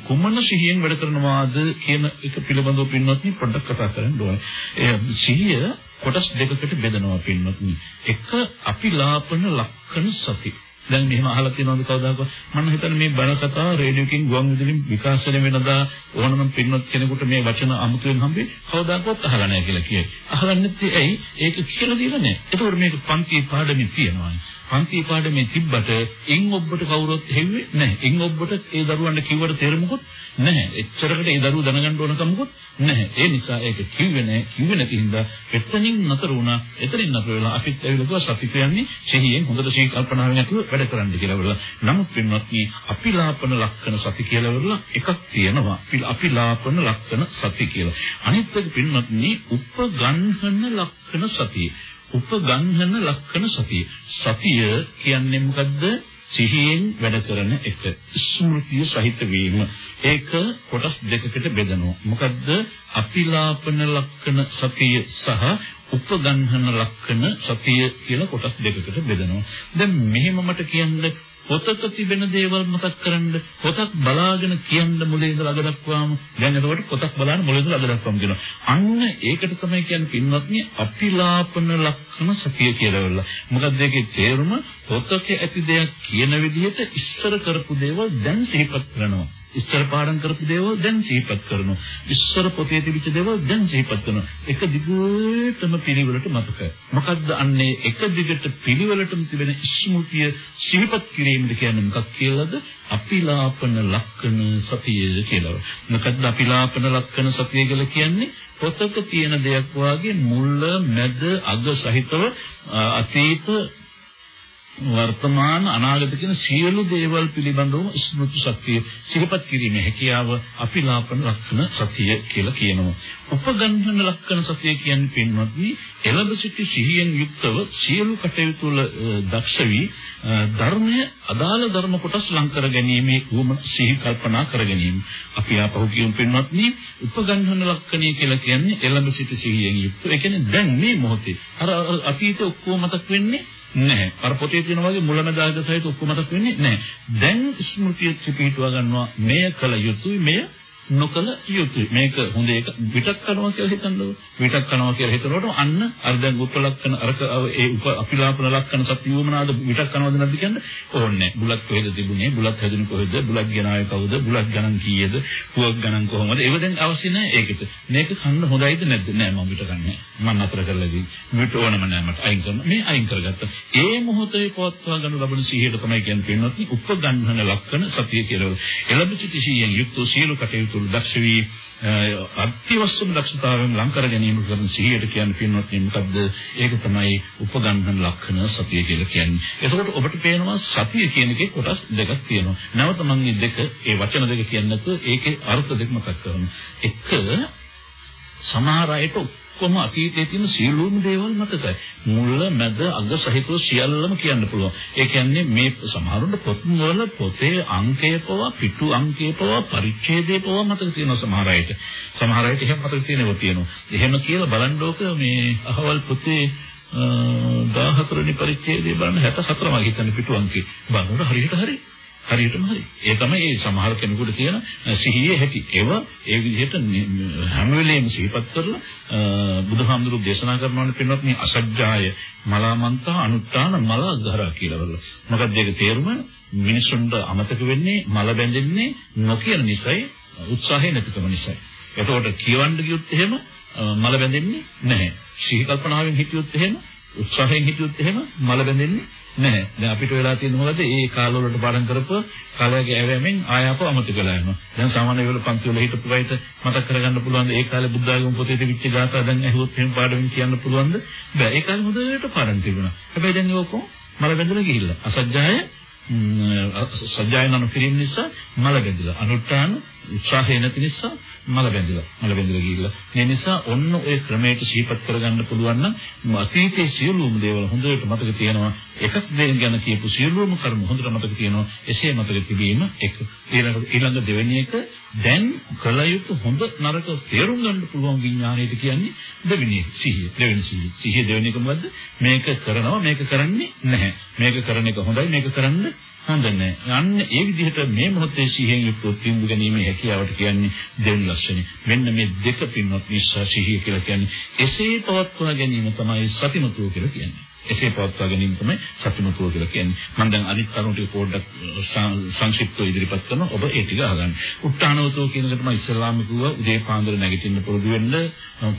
කුමන සිහියෙන් වැඩ කරනවාද කියන එක පිළිබඳව පින්වත්නි පොඩ්ඩක් කතා කරන්න ඕනේ. ඒ සිහිය කොටස් දෙකකට බෙදනවා පින්වත්නි. එක අපිලාපන ලක්ෂණ සති. දැන් මෙහෙම අහලා තියෙනවද කවදාකවත් මම හිතන්නේ මේ බණ කතා රේඩියෝකින් ගුවන් විදුලින් විකාශනය වෙනදා ඕනනම් පින්වත් කෙනෙකුට මේ වචන අමුතුවෙන් හම්බෙයි කවදාකවත් අහලා නැහැ කියලා කියයි. අහලා නැත්තේ ඇයි? ඒක කියලා දීලා නැහැ. ඒකෝර මේක පන්ති පාඩමේ තියෙනවා. පන්ති පාඩමේ තිබ්බට ඉන් ඔබට කවුරුත් හෙව්වේ නැහැ. ඉන් ඔබට ඒ දරුවන්ට කිව්වට තේරුමකුත් නැහැ. එච්චරකට ඒ දරුවෝ දැනගන්න ඕන කමකුත් නැහැ. ඒ නිසා ඒක කිව්වේ නැහැ. කිව්වේ නැති හින්දා එතනින් නතර වුණා. එතනින් නතර වෙලා අපිත් ඇවිල්ලා කිව්වා සති කියන්නේ සිහියෙන් හොඳට සිහි කල්පනාවෙන් ඇතුව වැඩ කරන්න කියලා වල. නමුත් පින්වත්නි අපිලාපන ලක්ෂණ සති කියලා වල එකක් තියෙනවා. අපිලාපන ලක්ෂණ සති කියලා. අනිත් එක පින්වත්නි උපගන්හන ලක්ෂණ සතිය. උපගන්හන ලක්ෂණ සතිය. සතිය කියන්නේ මොකද්ද? සිහියෙන් වැඩ කරන එක. ස්මෘතිය සහිත වීම. ඒක කොටස් දෙකකට බෙදනවා. මොකද්ද? අපිලාපන ලක්ෂණ සතිය සහ උපගන්හන ලක්ෂණ සතිය කියලා කොටස් දෙකකට බෙදනවා. දැන් මෙහෙම මට කියන්න පොතක තිබෙන දේවල් මතක් කරන්න පොතක් බලාගෙන කියන්න මුලින් ඉඳලා අග දක්වාම දැන් එතකොට පොතක් බලන්න මුලින් ඉඳලා අග දක්වාම කියනවා. අන්න ඒකට තමයි කියන්නේ පින්වත්නි අපිලාපන ලක්ෂණ සතිය කියලා වෙලා. මොකක්ද ඒකේ තේරුම? පොතක ඇති දෙයක් කියන විදිහට ඉස්සර කරපු දේවල් දැන් සිහිපත් කරනවා. ඉස්සර පාඩම් කරපු දේවල් දැන් සිහිපත් කරනවා. ඉස්සර පොතේ තිබිච්ච දේවල් දැන් සිහිපත් කරනවා. එක දිගටම පිළිවෙලට මතකයි. මොකද්ද අන්නේ එක දිගට පිළිවෙලටම තිබෙන ස්මෘතිය සිහිපත් කිරීමද කියන්නේ මොකක් කියලාද? අපිලාපන ලක්ෂණ සතිය කියලා. මොකද්ද අපිලාපන ලක්ෂණ සතිය කියලා කියන්නේ? පොතක තියෙන දෙයක් වාගේ මුල මැද අග සහිතව අතීත වර්තමාන අනාගත කියන සියලු දේවල් පිළිබඳව ස්මෘති ශක්තිය සිහිපත් කිරීමේ හැකියාව අපිලාපන ලක්ෂණ සතිය කියලා කියනවා. උපගන්හන ලක්ෂණ සතිය කියන්නේ පින්වත්නි එළඹ සිටි සිහියෙන් යුක්තව සියලු කටයුතු වල දක්ෂ වී ධර්මය අදාළ ධර්ම කොටස් ලං කර ගැනීමේ උවම සිහි කල්පනා කර ගැනීම. අපි ආපහු කියමු පින්වත්නි උපගන්හන ලක්ෂණය කියලා කියන්නේ එළඹ සිටි සිහියෙන් යුක්තව. ඒ කියන්නේ දැන් මේ මොහොතේ අර අතීත ඔක්කොම මතක් වෙන්නේ නැහැ. අර පොතේ තියෙන වගේ මුලමදාග සහිත ඔක්කොම මතක් වෙන්නේ නැහැ. දැන් ස්මෘතිය පිටුවා ගන්නවා මේ කල යුතුයි මෙය නොකල යුතුයි. මේක හොඳ එක විතක් කරනවා කියලා හිතන්නකො. විතක් කරනවා කියලා හිතනකොට අන්න අර දැන් උපලක්ෂණ අරක ඒ උප අපිලාපන ලක්ෂණ සත්‍ය වුණාද විතක් කරනවද නැද්ද කියන්නේ ඕන්නේ. බුලත් කොහෙද තිබුණේ? බුලත් හැදුනේ කොහෙද? බුලත් ගෙනාවේ කවුද? බුලත් ගණන් කීයද? පුවක් ගණන් කොහොමද? ඒව දැන් අවශ්‍ය නැහැ ඒකට. මේක කන්න හොඳයිද නැද්ද? නෑ මම විතර කන්නේ. මම අතර කරලා දී. විත ඕනම නෑ මට අයින් කරන්න. මේ අයින් කරගත්තා. ඒ මොහොතේ පවත්වා ගන්න ලබන සිහියට තමයි කියන්නේ පින්නොත් උපගන්හන ලක්ෂණ සතිය කියලා. එළඹ සිටි සිහියෙන් යුක්ත සියලු කටයුතු තුළ දක්ෂ වී අත්‍යවශ්‍යම දක්ෂතාවයෙන් ලං කර ගැනීම කරන සිහියට කියන්නේ පින්වත්නි මොකද්ද? ඒක තමයි උපගන්හන ලක්ෂණ සතිය කියලා කියන්නේ. එතකොට ඔබට පේනවා සතිය කියන එකේ කොටස් දෙකක් තියෙනවා. නැවත මම මේ දෙක ඒ වචන දෙක කියන්නේ නැතුව ඒකේ අර්ථ දෙක මතක් කරනවා. එක සමහර අයට ඔක්කොම අතීතයේ තියෙන සියලුම දේවල් මතකයි. මුල මැද අග සහිතව සියල්ලම කියන්න පුළුවන්. ඒ කියන්නේ මේ සමහරුන්ට පොත් වල පොතේ අංකය පවා පිටු අංකය පවා පරිච්ඡේදය පවා මතක තියෙනවා සමහර අයට. සමහර අයට එහෙම මතක තියෙනවා තියෙනවා. එහෙම කියලා බලන්නෝක මේ අහවල් පොතේ 14 වෙනි පරිච්ඡේදය බලන්න 64 මම හිතන්නේ පිටු අංකේ. බලනකොට හරියට හරියි. හරියටම හරි. ඒ තමයි ඒ සමහර කෙනෙකුට තියෙන සිහියේ හැටි. ඒව ඒ විදිහට හැම වෙලෙම සිහිපත් කරලා බුදුහාමුදුරු දේශනා කරනවානේ පින්වත් මේ අසජ්ජාය මලාමන්තා අනුත්තාන මලග්ඝරා කියලා වල. මොකක්ද ඒක තේරුම? මිනිසුන්ට අමතක වෙන්නේ මල බැඳෙන්නේ නොකියන නිසායි උත්සාහය නැතිකම නිසායි. එතකොට කියවන්න ගියොත් එහෙම මල බැඳෙන්නේ නැහැ. සිහි කල්පනාවෙන් හිටියොත් එහෙම උත්සාහයෙන් හිටියොත් එහෙම මල බැඳෙන්නේ නැහැ. දැන් අපිට වෙලා තියෙන මොකද? ඒ කාලවලට පාඩම් කරපුව කාලයගේ ඇවෑමෙන් ආයප අමතක වෙලා යනවා. දැන් සාමාන්‍ය වෙල පන්ති වල හිටපු අයට මතක් කරගන්න පුළුවන් ඒ කාලේ බුද්ධ ආගම පොතේ තිබිච්ච ගාථා දැන් ඇහුවොත් එහෙම පාඩමින් කියන්න පුළුවන්ද? බෑ. ඒ කාලේ හොඳට පාඩම් තිබුණා. හැබැයි දැන් ඒක ඔක්කොම මල බැඳලා ගිහිල්ලා. අසජ්ජාය සජ්ජායනන කිරීම නිසා මල බැඳිලා. අනුත්තාන උත්සාහය නැති නිසා මල බැඳිලා මල බැඳිලා ගිහිල්ලා. මේ නිසා ඔන්න ඔය ක්‍රමයට සිහිපත් කරගන්න පුළුවන් නම් අතීතයේ සියලුම දේවල් හොඳට මතක තියෙනවා. එකක් දෙයක් ගැන කියපු සියලුම කර්ම හොඳට මතක තියෙනවා. එසේ මතක තිබීම එක. ඊළඟ ඊළඟ දෙවෙනි එක දැන් කල යුතු හොඳ නරක තේරුම් ගන්න පුළුවන් විඥාණයට කියන්නේ දෙවෙනි සිහිය. දෙවෙනි සිහිය. සිහිය දෙවෙනි එක මොකද්ද? මේක කරනවා මේක කරන්නේ නැහැ. මේක කරන එක හොඳයි මේක කරන්න හොඳ නැහැ. අන්න ඒ විදිහට මේ මොහොතේ සිහියෙන් යුක්තව තින්දු ගැනීම හැකියාවට කියන්නේ දෙවන ලක්ෂණය. මෙන්න මේ දෙක පින්වත් නිසා සිහිය කියලා කියන්නේ එසේ පවත්වා ගැනීම තමයි සතිමතුව කියලා කියන්නේ. එසේ පවත්වා ගැනීම තමයි සත්‍යමතුව කියලා කියන්නේ. මම දැන් අනිත් කරුණු ටික පොඩ්ඩක් සංක්ෂිප්තව ඉදිරිපත් කරනවා. ඔබ ඒ ටික අහගන්න. උත්තානවතෝ කියන එක තමයි ඉස්ලාම කිව්වා උදේ පාන්දර නැගිටින්න පුරුදු වෙන්න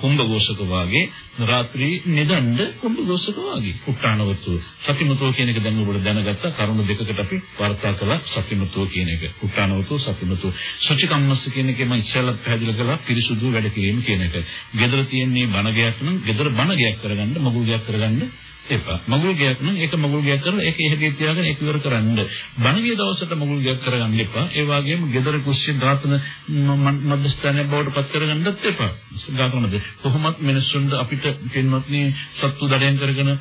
කුම්භඝෝෂක වාගේ රාත්‍රී නිදන්න කුම්භඝෝෂක වාගේ. උත්තානවතෝ සත්‍යමතුව කියන එක දැන් ඔබට දැනගත්ත කරුණු දෙකකට අපි වර්තා කළා සත්‍යමතුව කියන එක. උත්තානවතෝ සත්‍යමතුව. සුචිකම්මස්ස කියන එකේ මම ඉස්සෙල්ලා පැහැදිලි කළා පිරිසුදු වැඩ කිරීම කියන එක. gedara තියෙන්නේ බණ ගයක් නම් gedara බණ ගයක් කරගන්න මගුල් ගයක් කරගන්න එපා. මගුල් ගයක් නම් ඒක මගුල් ගයක් කරලා ඒක එහෙගේ තියාගෙන ඒක ඉවර කරන්න. බණගිය දවසට මගුල් ගයක් කරගන්න එපා. ඒ වගේම gedara කුස්සිය දාතන මධ්‍යස්ථානය බවට පත් කරගන්නත් එපා. ගාතනද කොහොමත් මිනිස්සුන්ට අපිට පින්වත්නි සත්තු දඩයන් කරගෙන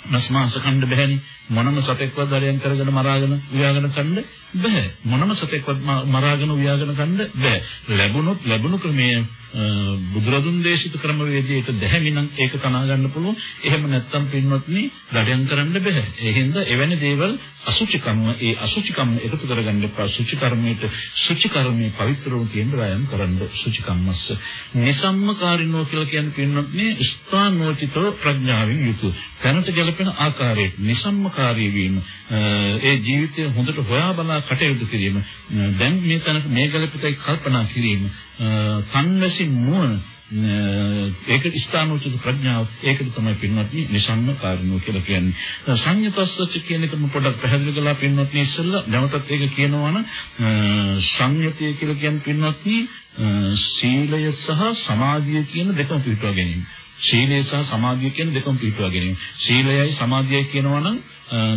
නස්මාස කණ්ඩ බැහැනි මොනම සතෙක්වත් දඩයන් කරගෙන මරාගෙන උයාගෙන කන්න බෑ මොනම සතෙක්වත් මරාගෙන උයාගෙන කන්න බෑ ලැබුණොත් ලැබුණු ක්‍රමයේ බුදුරදුන් දේශිත ක්‍රමවේදයට දැහැමි නම් ඒක තනා ගන්න පුළුවන්. එහෙම නැත්නම් පින්වත්නි දඩයන් කරන්න බෑ. ඒ හින්දා එවැනි දේවල් අසුචි කර්ම ඒ අසුචි කර්ම එකතු කරගන්න එපා. සුචි කර්මයට සුචි කර්මයේ පවිත්‍රව කියන වෑයම් කරන්න සුචි කම්මස්ස. නිසම්මකාරිනෝ කියලා කියන්නේ පින්වත්නි ස්ථානෝචිතව ප්‍රඥාවෙන් යුතු. දැනට ගැලපෙන ආකාරයට නිසම්මකාරී වීම. ඒ ජීවිතය හොඳට හොයා බලා කටයුතු කිරීම. දැන් මේ තැනට මේ ගැලපිතයි කල්පනා කිරීම. කන්වැසි නුවණ ඒකට ස්ථානෝචිත ප්‍රඥාව ඒකට තමයි පින්වත්නි නිසන්න කාරණෝ කියලා කියන්නේ. සංයතස්සච කියන එකම පොඩක් පැහැදිලි කරලා පින්වත්නි ඉස්සෙල්ලා. නැවතත් ඒක කියනවා නම් සංයතය කියලා කියන්නේ පින්වත්නි සීලය සහ සමාධිය කියන දෙකම පිටුවා ගැනීම. සීලය සහ සමාධිය කියන දෙකම පිටුවා ගැනීම. සීලයයි සමාධියයි කියනවා නම්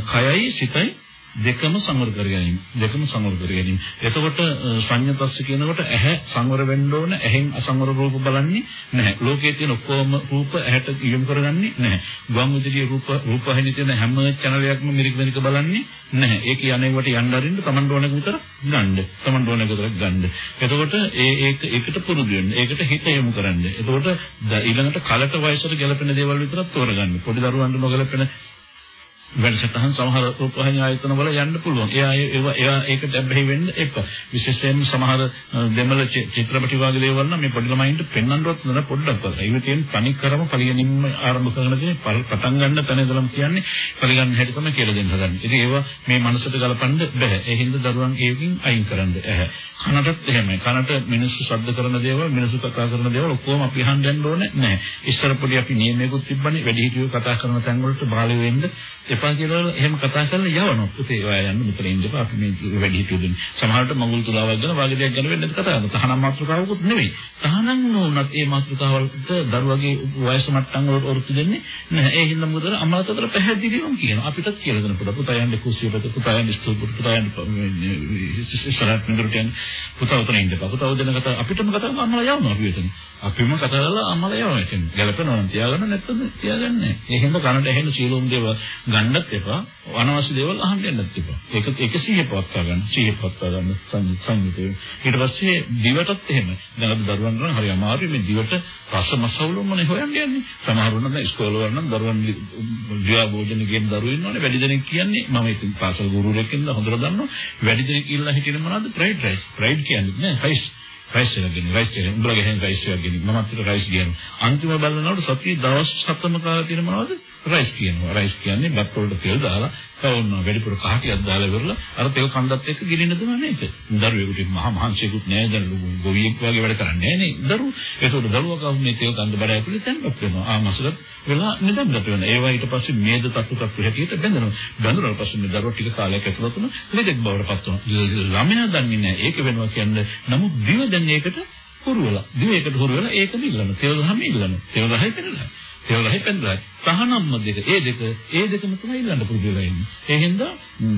කයයි සිතයි දෙකම සංවර කර ගැනීම. දෙකම සංවර කර ගැනීම. එතකොට සංයතස්ස කියනකොට ඇහැ සංවර වෙන්න ඕන ඇහෙන් අසංවර රූප බලන්නේ නැහැ. ලෝකයේ තියෙන ඔක්කොම රූප ඇහැට යොමු කරගන්නේ නැහැ. ගුවන් විදුලියේ රූප රූපහිනී තියෙන හැම channel එකක්ම මිරික මිරික බලන්නේ නැහැ. ඒක යන්නේවට යන්න අරින්න Taman ඕනක විතර ගන්න. Taman ඕනක විතර ගන්න. එතකොට ඒ ඒක ඒකට පුරුදු වෙන්න. ඒකට හිත යොමු කරන්න. එතකොට ඊළඟට කලට වයසට ගැලපෙන දේවල් විතරක් තෝරගන්න. පොඩි දරුවන්ට නොගැලපෙන වැඩසටහන් සමහර රූපවාහිනී ආයතන වල යන්න පුළුවන්. එයා ඒවා එයා ඒකට ඇබ්බැහි වෙන්න එපා. විශේෂයෙන්ම සමහර දෙමළ චිත්‍රපටි වගේ දේවල් නම් මේ පොඩි ළමයින්ට පෙන්වන්නවත් නෑ පොඩ්ඩක් බලන්න. ඒක තියෙන තනි කරම පරිගැනීම ආරම්භ කරන දේ පටන් ගන්න තැන ඉඳලම කියන්නේ පරිගන්න හැටි තමයි කියලා දෙන්න හදන්නේ. ඉතින් ඒවා මේ මනසට ගලපන්න බෑ. ඒ හින්දා දරුවන් ඒකකින් අයින් කරන්න. ඇහැ. කනටත් එහෙමයි. කනට මිනිස්සු ශබ්ද කරන දේවල්, මිනිස්සු කතා කරන දේවල් ඔක්කොම අපි අහන්න යන්න ඕනේ නෑ. ඉස්සර පොඩි අපි නියමයකට තිබ්බනේ වැඩි හිටියෝ කතා කරන තැන් වලට බාල වෙන්න එපා කියලා එහෙම කතා කරලා යවනවා. පුතේ ඔයා යන්න මෙතන ඉන්න එපා. අපි මේ වැඩි හිටියෝ දෙන්න. සමහරවිට මඟුල් තුලාවක් ගැන වාගේ දෙයක් ගැන වෙන්නත් කතා කරනවා. තහනම් මාත්‍රකාවකුත් නෙවෙයි. තහනම් නොවුනත් ඒ මාත්‍රකාවලට දරුවගේ වයස මට්ටම් වලට ඔරොත්තු දෙන්නේ නැහැ. ඒ හින්දා මොකද අම්මාට අතර පැහැදිලිවම කියනවා. අපිටත් කියලා දෙන්න පුතා. පුතා යන්න කුස්සියට පුතා යන්න ස්තූපයට පුතා යන්න ඉස්සරහට මෙතනට යන්න. පුතා උතන ඉන්න එපා. පුතා උදේන කතා අපිටම කතා කරලා අම්මලා යවනවා අපි එතන. අපිම කතා කරලා අම්මලා යවනවා. කියන්නේ ගැලපෙනවා නම් තියාගන්න නැත්නම් තියාගන්නේ නැහැ. ඒ හින්දා කනට ඇහෙන සීලෝම් දේවල් ගන්නත් එපා. අනවශ්‍ය දේවල් අහන්න යන්නත් එපා. ඒක ඒක සිහිය පවත්වා ගන්න. සිහිය පවත්වා ගන්න සංයුතේ. ඊට පස්සේ දිවටත් එහෙම. දැන් අද දරුවන් නම් හරි අමාරුයි මේ දිවට රස මසවුලම නේ හොයන්න යන්නේ. සමහර උනන ඉස්කෝල වල නම් දරුවන් දිවා භෝජන කියන දරුවෝ ඉන්නවනේ. වැඩි දෙනෙක් කියන්නේ මම ඉතින් පාසල් ගුරුවරයෙක් ඉඳලා හොඳට දන්නවා. වැඩි දෙනෙක් ඉල්ලලා හිටියේ මොනවද? Fried rice. ෆ්‍රයිඩ් කියන්නේ නෑ රයිස්. රයිස් එකක් ගෙනියන රයිස් එකක් උඹලා ගහෙන් රයිස් එකක් ගෙනියන මමත් ඒක රයිස් කියනවා අන්තිම බලනකොට සතිය දවස් හතම කාලා තියෙන මොනවද රයිස් කියනවා. රයිස් කියන්නේ බත් වලට තෙල් දාලා කවුන්නා වැඩිපුර කහටියක් දාලා ඉවරලා අර තෙල් කන්දත් එක්ක ගිලින්න දුන්නා නේද? දරුවෙකුට මහා මහන්සියෙකුත් නෑ. දැන් ගොවියෙක් වගේ වැඩ කරන්නේ නෑ නේ. දරුවෝ ඒකෝට දරුවා කවුන්නේ තෙල් කන්ද බඩ ඇතුලේ තැන්පත් වෙනවා. ආ මසලත් වෙලා නිදන්නට වෙනවා. ඒවා ඊට පස්සේ මේද තත්තු තත්තු හැටියට බැඳෙනවා. බැඳුනාට පස්සේ මේ දරුවා ටික කාලයක් ඇතුළත ලෙඩෙක් බවට පත් වෙනවා ළමයා දන්නේ නෑ. ඒක වෙනවා කියන්නේ නමුත් දිව දැන් ඒකට හුරු වෙලා. දිව ඒකට හුරු වෙලා ඒක නිල්ලන තෙල් ගහම ඉල්ලන. තෙල් ගහයි පෙරලා තෙල් ගහයි පෙරලා සහනම්ම දෙක. ඒ දෙක ඒ දෙකම තමයි ඉල්ලන්න පුරුදු වෙලා ඉන්නේ. ඒ හින්දා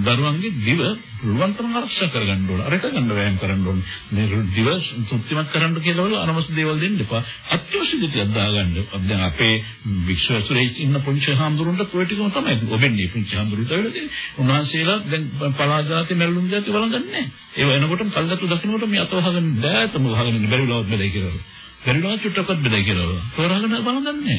දරුවන්ගේ දිව පුළුවන් තරම් ආරක්ෂා කරගන්න ඕන අරක ගන්න වෑයම් කරන්න ඕන. මේ දිව සුත්තිමත් කරන්න කියලා වල අනවශ්‍ය දේවල් දෙන්න එපා. අත්‍යවශ්‍ය දේ තියක් දාගන්න. දැන් අපේ විශ්වසුරේ ඉන්න පුංචි හාමුදුරන්ට ඔය ටිකම තමයි. ඔබෙන්නේ පුංචි හාමුදුරුවෝ කියලා උන්වහන්සේලා දැන් පලාජාති මැල්ලුම් જાති වළඳන්නේ නැහැ. ඒව එනකොටම කල්ගතු දකින්නකොට මේ අත වහගෙන දෑතම වහගෙන බැරි වෙලාවත් බැලයි කියලා. පරිණාම චුට්ටක්වත් බෙදයි කියලා. තෝරාගෙන බලන්නේ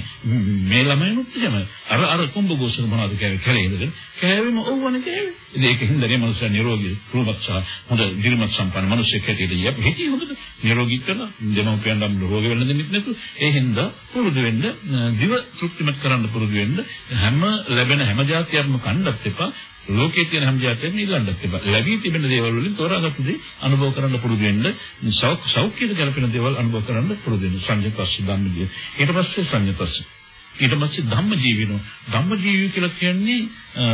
මේ ළමයිනුත් එහෙම. අර අර කුඹ ගෝසන මොනවද කියන්නේ කැලේ ඉඳගෙන කෑවෙම ඕවනේ කෑවේ. ඉතින් ඒක හින්දානේ මනුස්සයා නිරෝගී රූපක්ෂ හොඳ දිරිමත් සම්පන්න මිනිස්සෙක් හැටියට යප් හිටි හොඳට නිරෝගී කරලා දෙමව්පියන් නම් රෝග වෙන්න දෙන්නෙත් නැතු. ඒ හින්දා පුරුදු වෙන්න දිව තෘප්තිමත් කරන්න පුරුදු වෙන්න හැම ලැබෙන හැම જાතියක්ම කන්නත් එපා. ලෝකයේ තියෙන හැම જાතියෙම ඊළඟට තිබ්බා. ලැබී තිබෙන දේවල් වලින් තෝරාගත්තු දේ අනුභව කරන්න පුරුදු වෙන්න සෞඛ්‍යයට ගැලපෙන දේවල් අනුභව කරන්න පුරුදු වෙන්න සංයපස්ස ධම්මදී. ඊට පස්සේ සංයපස්ස ඊට පස්සේ ධම්මජීවිනෝ ධම්මජීවි කියලා කියන්නේ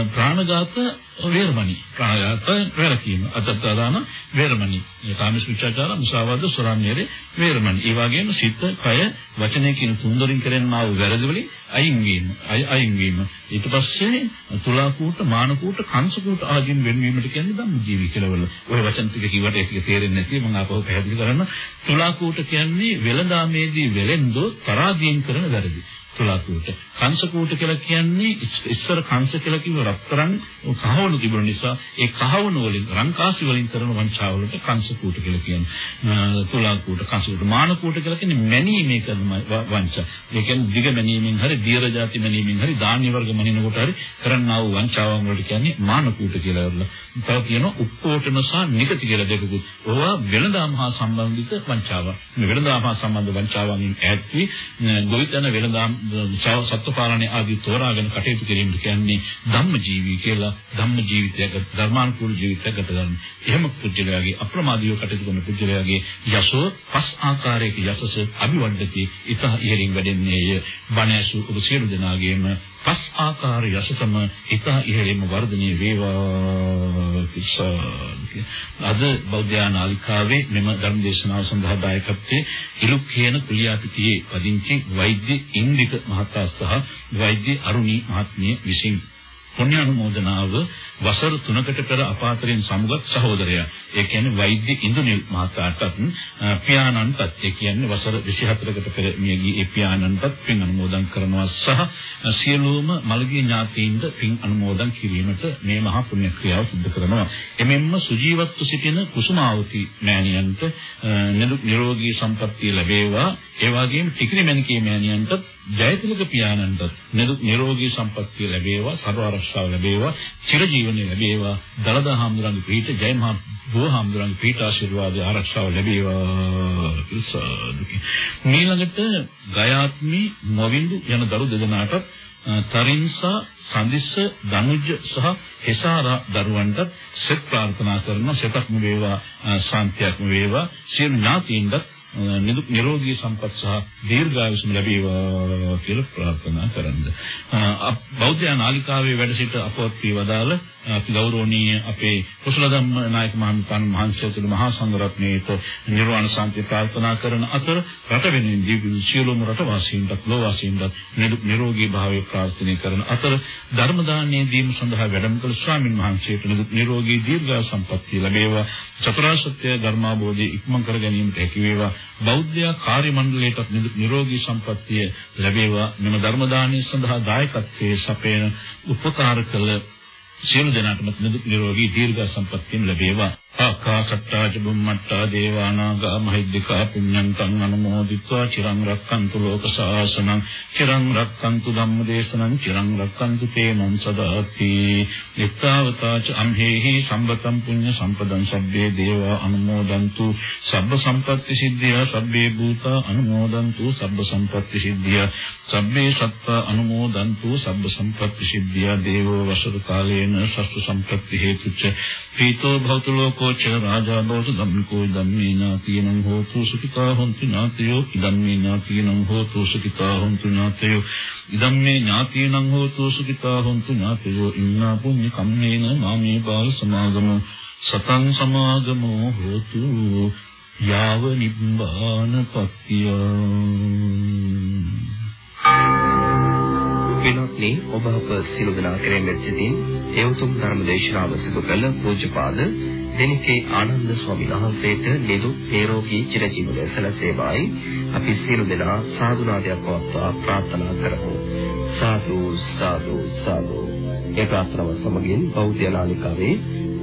ප්‍රාණඝාත වේරමණී. ප්‍රාණඝාත වැරකීම. අතත්තාදාන වේරමණී. කාමසුචාචාර මුසාවාද සොරාම්‍යරේ වේරමණී. ඒ වගේම සිත කය වචනය කියන තුන්දරින් කරන්නා වූ වැරදි වලින් අයින් වීම. අයින් වීම. ඊට පස්සේ තුලාකූට මානකූට කංශකූට ආදීන් වෙන්වීමට කියන්නේ ධම්මජීවි කියලා වල. ඔය වචන ටික කිව්වට ඒක තේරෙන්නේ නැති. මම ආපහු පැහැදිලි කරන්න. තුලාකූට කියන්නේ වෙළඳාමේදී වෙලෙන්දෝ තරාදීන් කරන වැරදි. තුලා කූට. කංශ කූට කියලා කියන්නේ ඉස්සර කංශ කියලා කිව්ව රත්තරන් කහවණු තිබුණ නිසා ඒ කහවණු වලින් රංකාසි වලින් කරන වංචාවලට කංශ කූට කියලා කියන්නේ. තුලා කූට, කංශ කූට, මාන කූට කියලා කියන්නේ මැනීමේ කරන වංචා. ඒ කියන්නේ දිග මැනීමෙන් හරි, දීර්ඝ જાති මැනීමෙන් හරි, ධාන්‍ය වර්ග මැනීමකට හරි කරන්නා වූ වංචාවන් වලට කියන්නේ මාන කූට කියලා වරලා. තව කියනවා උක්කෝටන සහ නිගති කියලා දෙකකුත්. ඕවා වෙනදාම හා සම්බන්ධිත වංචාවක්. මේ වෙනදාම හා සම්බන්ධ වංචාවන්ගෙන් ඈත් වී ගොවිතැන වෙනදාම් සත්ත්ව පාලනය ආදී තෝරාගෙන කටයුතු කිරීම කියන්නේ ධම්මජීවී කියලා ධම්ම ජීවිතයක ධර්මානුකූල ජීවිතයක ගත කරන. එහෙම පුජ්‍යලයාගේ අප්‍රමාදීව කටයුතු කරන පුජ්‍යලයාගේ යසෝ පස් ආකාරයක යසස අභිවර්ධති ඊට ඉහළින් වැඩෙන්නේය. බණැසු ඔබ සියලු දෙනාගේම පස් ආකාර යසතම ඊට ඉහළින්ම වර්ධනය වේවා අද බෞද්ධ නාලිකාවේ මෙම ධර්ම දේශනාව සඳහා දායකත්වයේ ඉලුක්කේන කුලියාපිටියේ පදිංචි වෛද්‍ය ඉන්දික මහතා සහ වෛද්‍ය අරුණී මහත්මිය විසින් පුණ්‍ය අනුමෝදනාව වසර 3කට පෙර අපාතරින් සමුගත් සහෝදරයා. ඒ කියන්නේ වෛද්‍ය ඉන්දුනිල් මහතාටත් පියාණන්ටත් ඒ කියන්නේ වසර 24කට පෙර මියගිය ඒ පියාණන්ටත් පින් අනුමෝදන් කරනවා සහ සියලුම මළගිය ඥාතීන්ට පින් අනුමෝදන් කිරීමට මේ මහා පුණ්‍ය ක්‍රියාව සිදු කරනවා. එමෙන්ම සුජීවත්ව සිටින කුසුමාවති මෑණියන්ට නිරෝගී සම්පන්නිය ලැබේවා. ඒ වගේම ටිකිරි මණිකේ මෑණියන්ට ජයතිලක පියාණන්ට නිරෝගී සම්පන්නිය ලැබේවා. සර්ව ආරක්ෂාව ලැබේවා. චිරජීවනයේ ලැබේවා. දලදා හාමුදුරන්ගේ පිහිට ජය මහා බෝ හාමුදුරන්ගේ පිහිට ආශිර්වාද ආරක්ෂාව ලැබේවා. ඊළඟට ගයාත්මි මොවින්දු යන දරු දෙදෙනාට තරින්සා සඳිස්ස දනුජ සහ හෙසාරා දරුවන්ට සෙත් ප්‍රාර්ථනා කරන සෙතක්ම වේවා ශාන්තියක්ම වේවා සියලු ඥාතීන්ට නිරෝගී සම්පත් සහ දීර්ඝායුෂ ලැබේවා කියලා ප්‍රාර්ථනා කරන්න. බෞද්ධ නාලිකාවේ වැඩ සිට අපවත් වී වදාළ අපි ගෞරවනීය අපේ කුසල ධම්ම නායක මහත්මයන් වහන්සේතුළු මහා සංඝරත්නයේත නිර්වාණ ශාන්තිය ප්‍රාර්ථනා කරන අතර රට වෙනුවෙන් දීපු සියලුම රටවාසීන්ට ලෝවාසීන්ට නිරෝගී භාවය ප්‍රාර්ථනා කරන අතර ධර්ම දානයේ දීම සඳහා වැඩම කළ ස්වාමින් වහන්සේට නිරෝගී දීර්ඝ සම්පන්නිය ලැබේවා චතුරාර්ය සත්‍ය ධර්මාභෝධය ඉක්මන් කර ගැනීමට හැකි වේවා බෞද්ධ කාර්ය මණ්ඩලයට නිරෝගී සම්පන්නිය ලැබේවා. මෙම ධර්ම දානයේ සඳහා දායකත්වයේ සපයන උපකාර කළ සියලු දෙනාටම නිරෝගී දීර්ඝ සම්පන්නිය ලැබේවා. ආකාශට්ටාච බුම්මට්ටා දේවානාගා මහිද්దికා පුඤ්ඤන්තං අනුමෝදිත්වා චිරං රක්칸තු ලෝක සාසනං චිරං රක්칸තු ධම්මදේශනං චිරං රක්칸තු තේමං සදාති. එක්තාවතාච අම්හෙහි සම්බතං පුඤ්ඤ සම්පදං සබ්බේ දේවා අනුමෝදන්තු. සබ්බ සම්පත්‍ති සිද්ධියා සබ්බේ භූතා අනුමෝදන්තු. සබ්බ සම්පත්‍ති සිද්ධියා සබ්බේ සත්තා අනුමෝදන්තු. සබ්බ සම්පත්‍ති සිද්ධියා දේවෝ වසතු කාලේන සස්තු සම්පත්‍ති හේතුච පීතෝ භවතු ලෝක ච රාජා බෝධ ධම්මිකෝ ධම්මේ නාතියං හෝතු සුඛිතා හොන්තු නාතයෝ ඉදම්මේ නාතියං හෝතු සුඛිතා හොන්තු නාතයෝ ඉදම්මේ ඥාතියං හෝතු සුඛිතා හොන්තු නාතයෝ ඉන්නා පුඤ්ඤ කම්මේන මාමේ බාල සමාගමෝ. සතං සමාගමෝ හෝතු යාව නිබ්බාන පත්තිය. පින්වත්නි ඔබ අප සිළු දනා කෙරෙන් සිටින් ඒ උතුම් ධර්ම දේශනාව සිදු කළ පූජ්‍යපාද දෙනිකේ ආනන්ද ස්වාමීන් වහන්සේට නිදුක් නිරෝගී චිරජීවනය සැලසේවායි අපි සියලු දෙනා සාදුනාදයක් පවත්වා ප්‍රාර්ථනා කරමු සාදු සාදු සාදු ඒ ප්‍රාර්ථනාව සමගින් බෞද්ධ නාලිකාවේ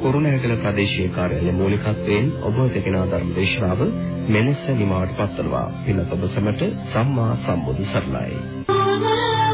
කුරුණෑගල ප්‍රදේශීය කාර්යාලය මූලිකත්වයෙන් ඔබ දෙකන ධර්ම දේශනාව මෙලෙස නිමාවට පත්වනවා. පින්වත් ඔබ සැමට සම්මා සම්බුදු සරණයි.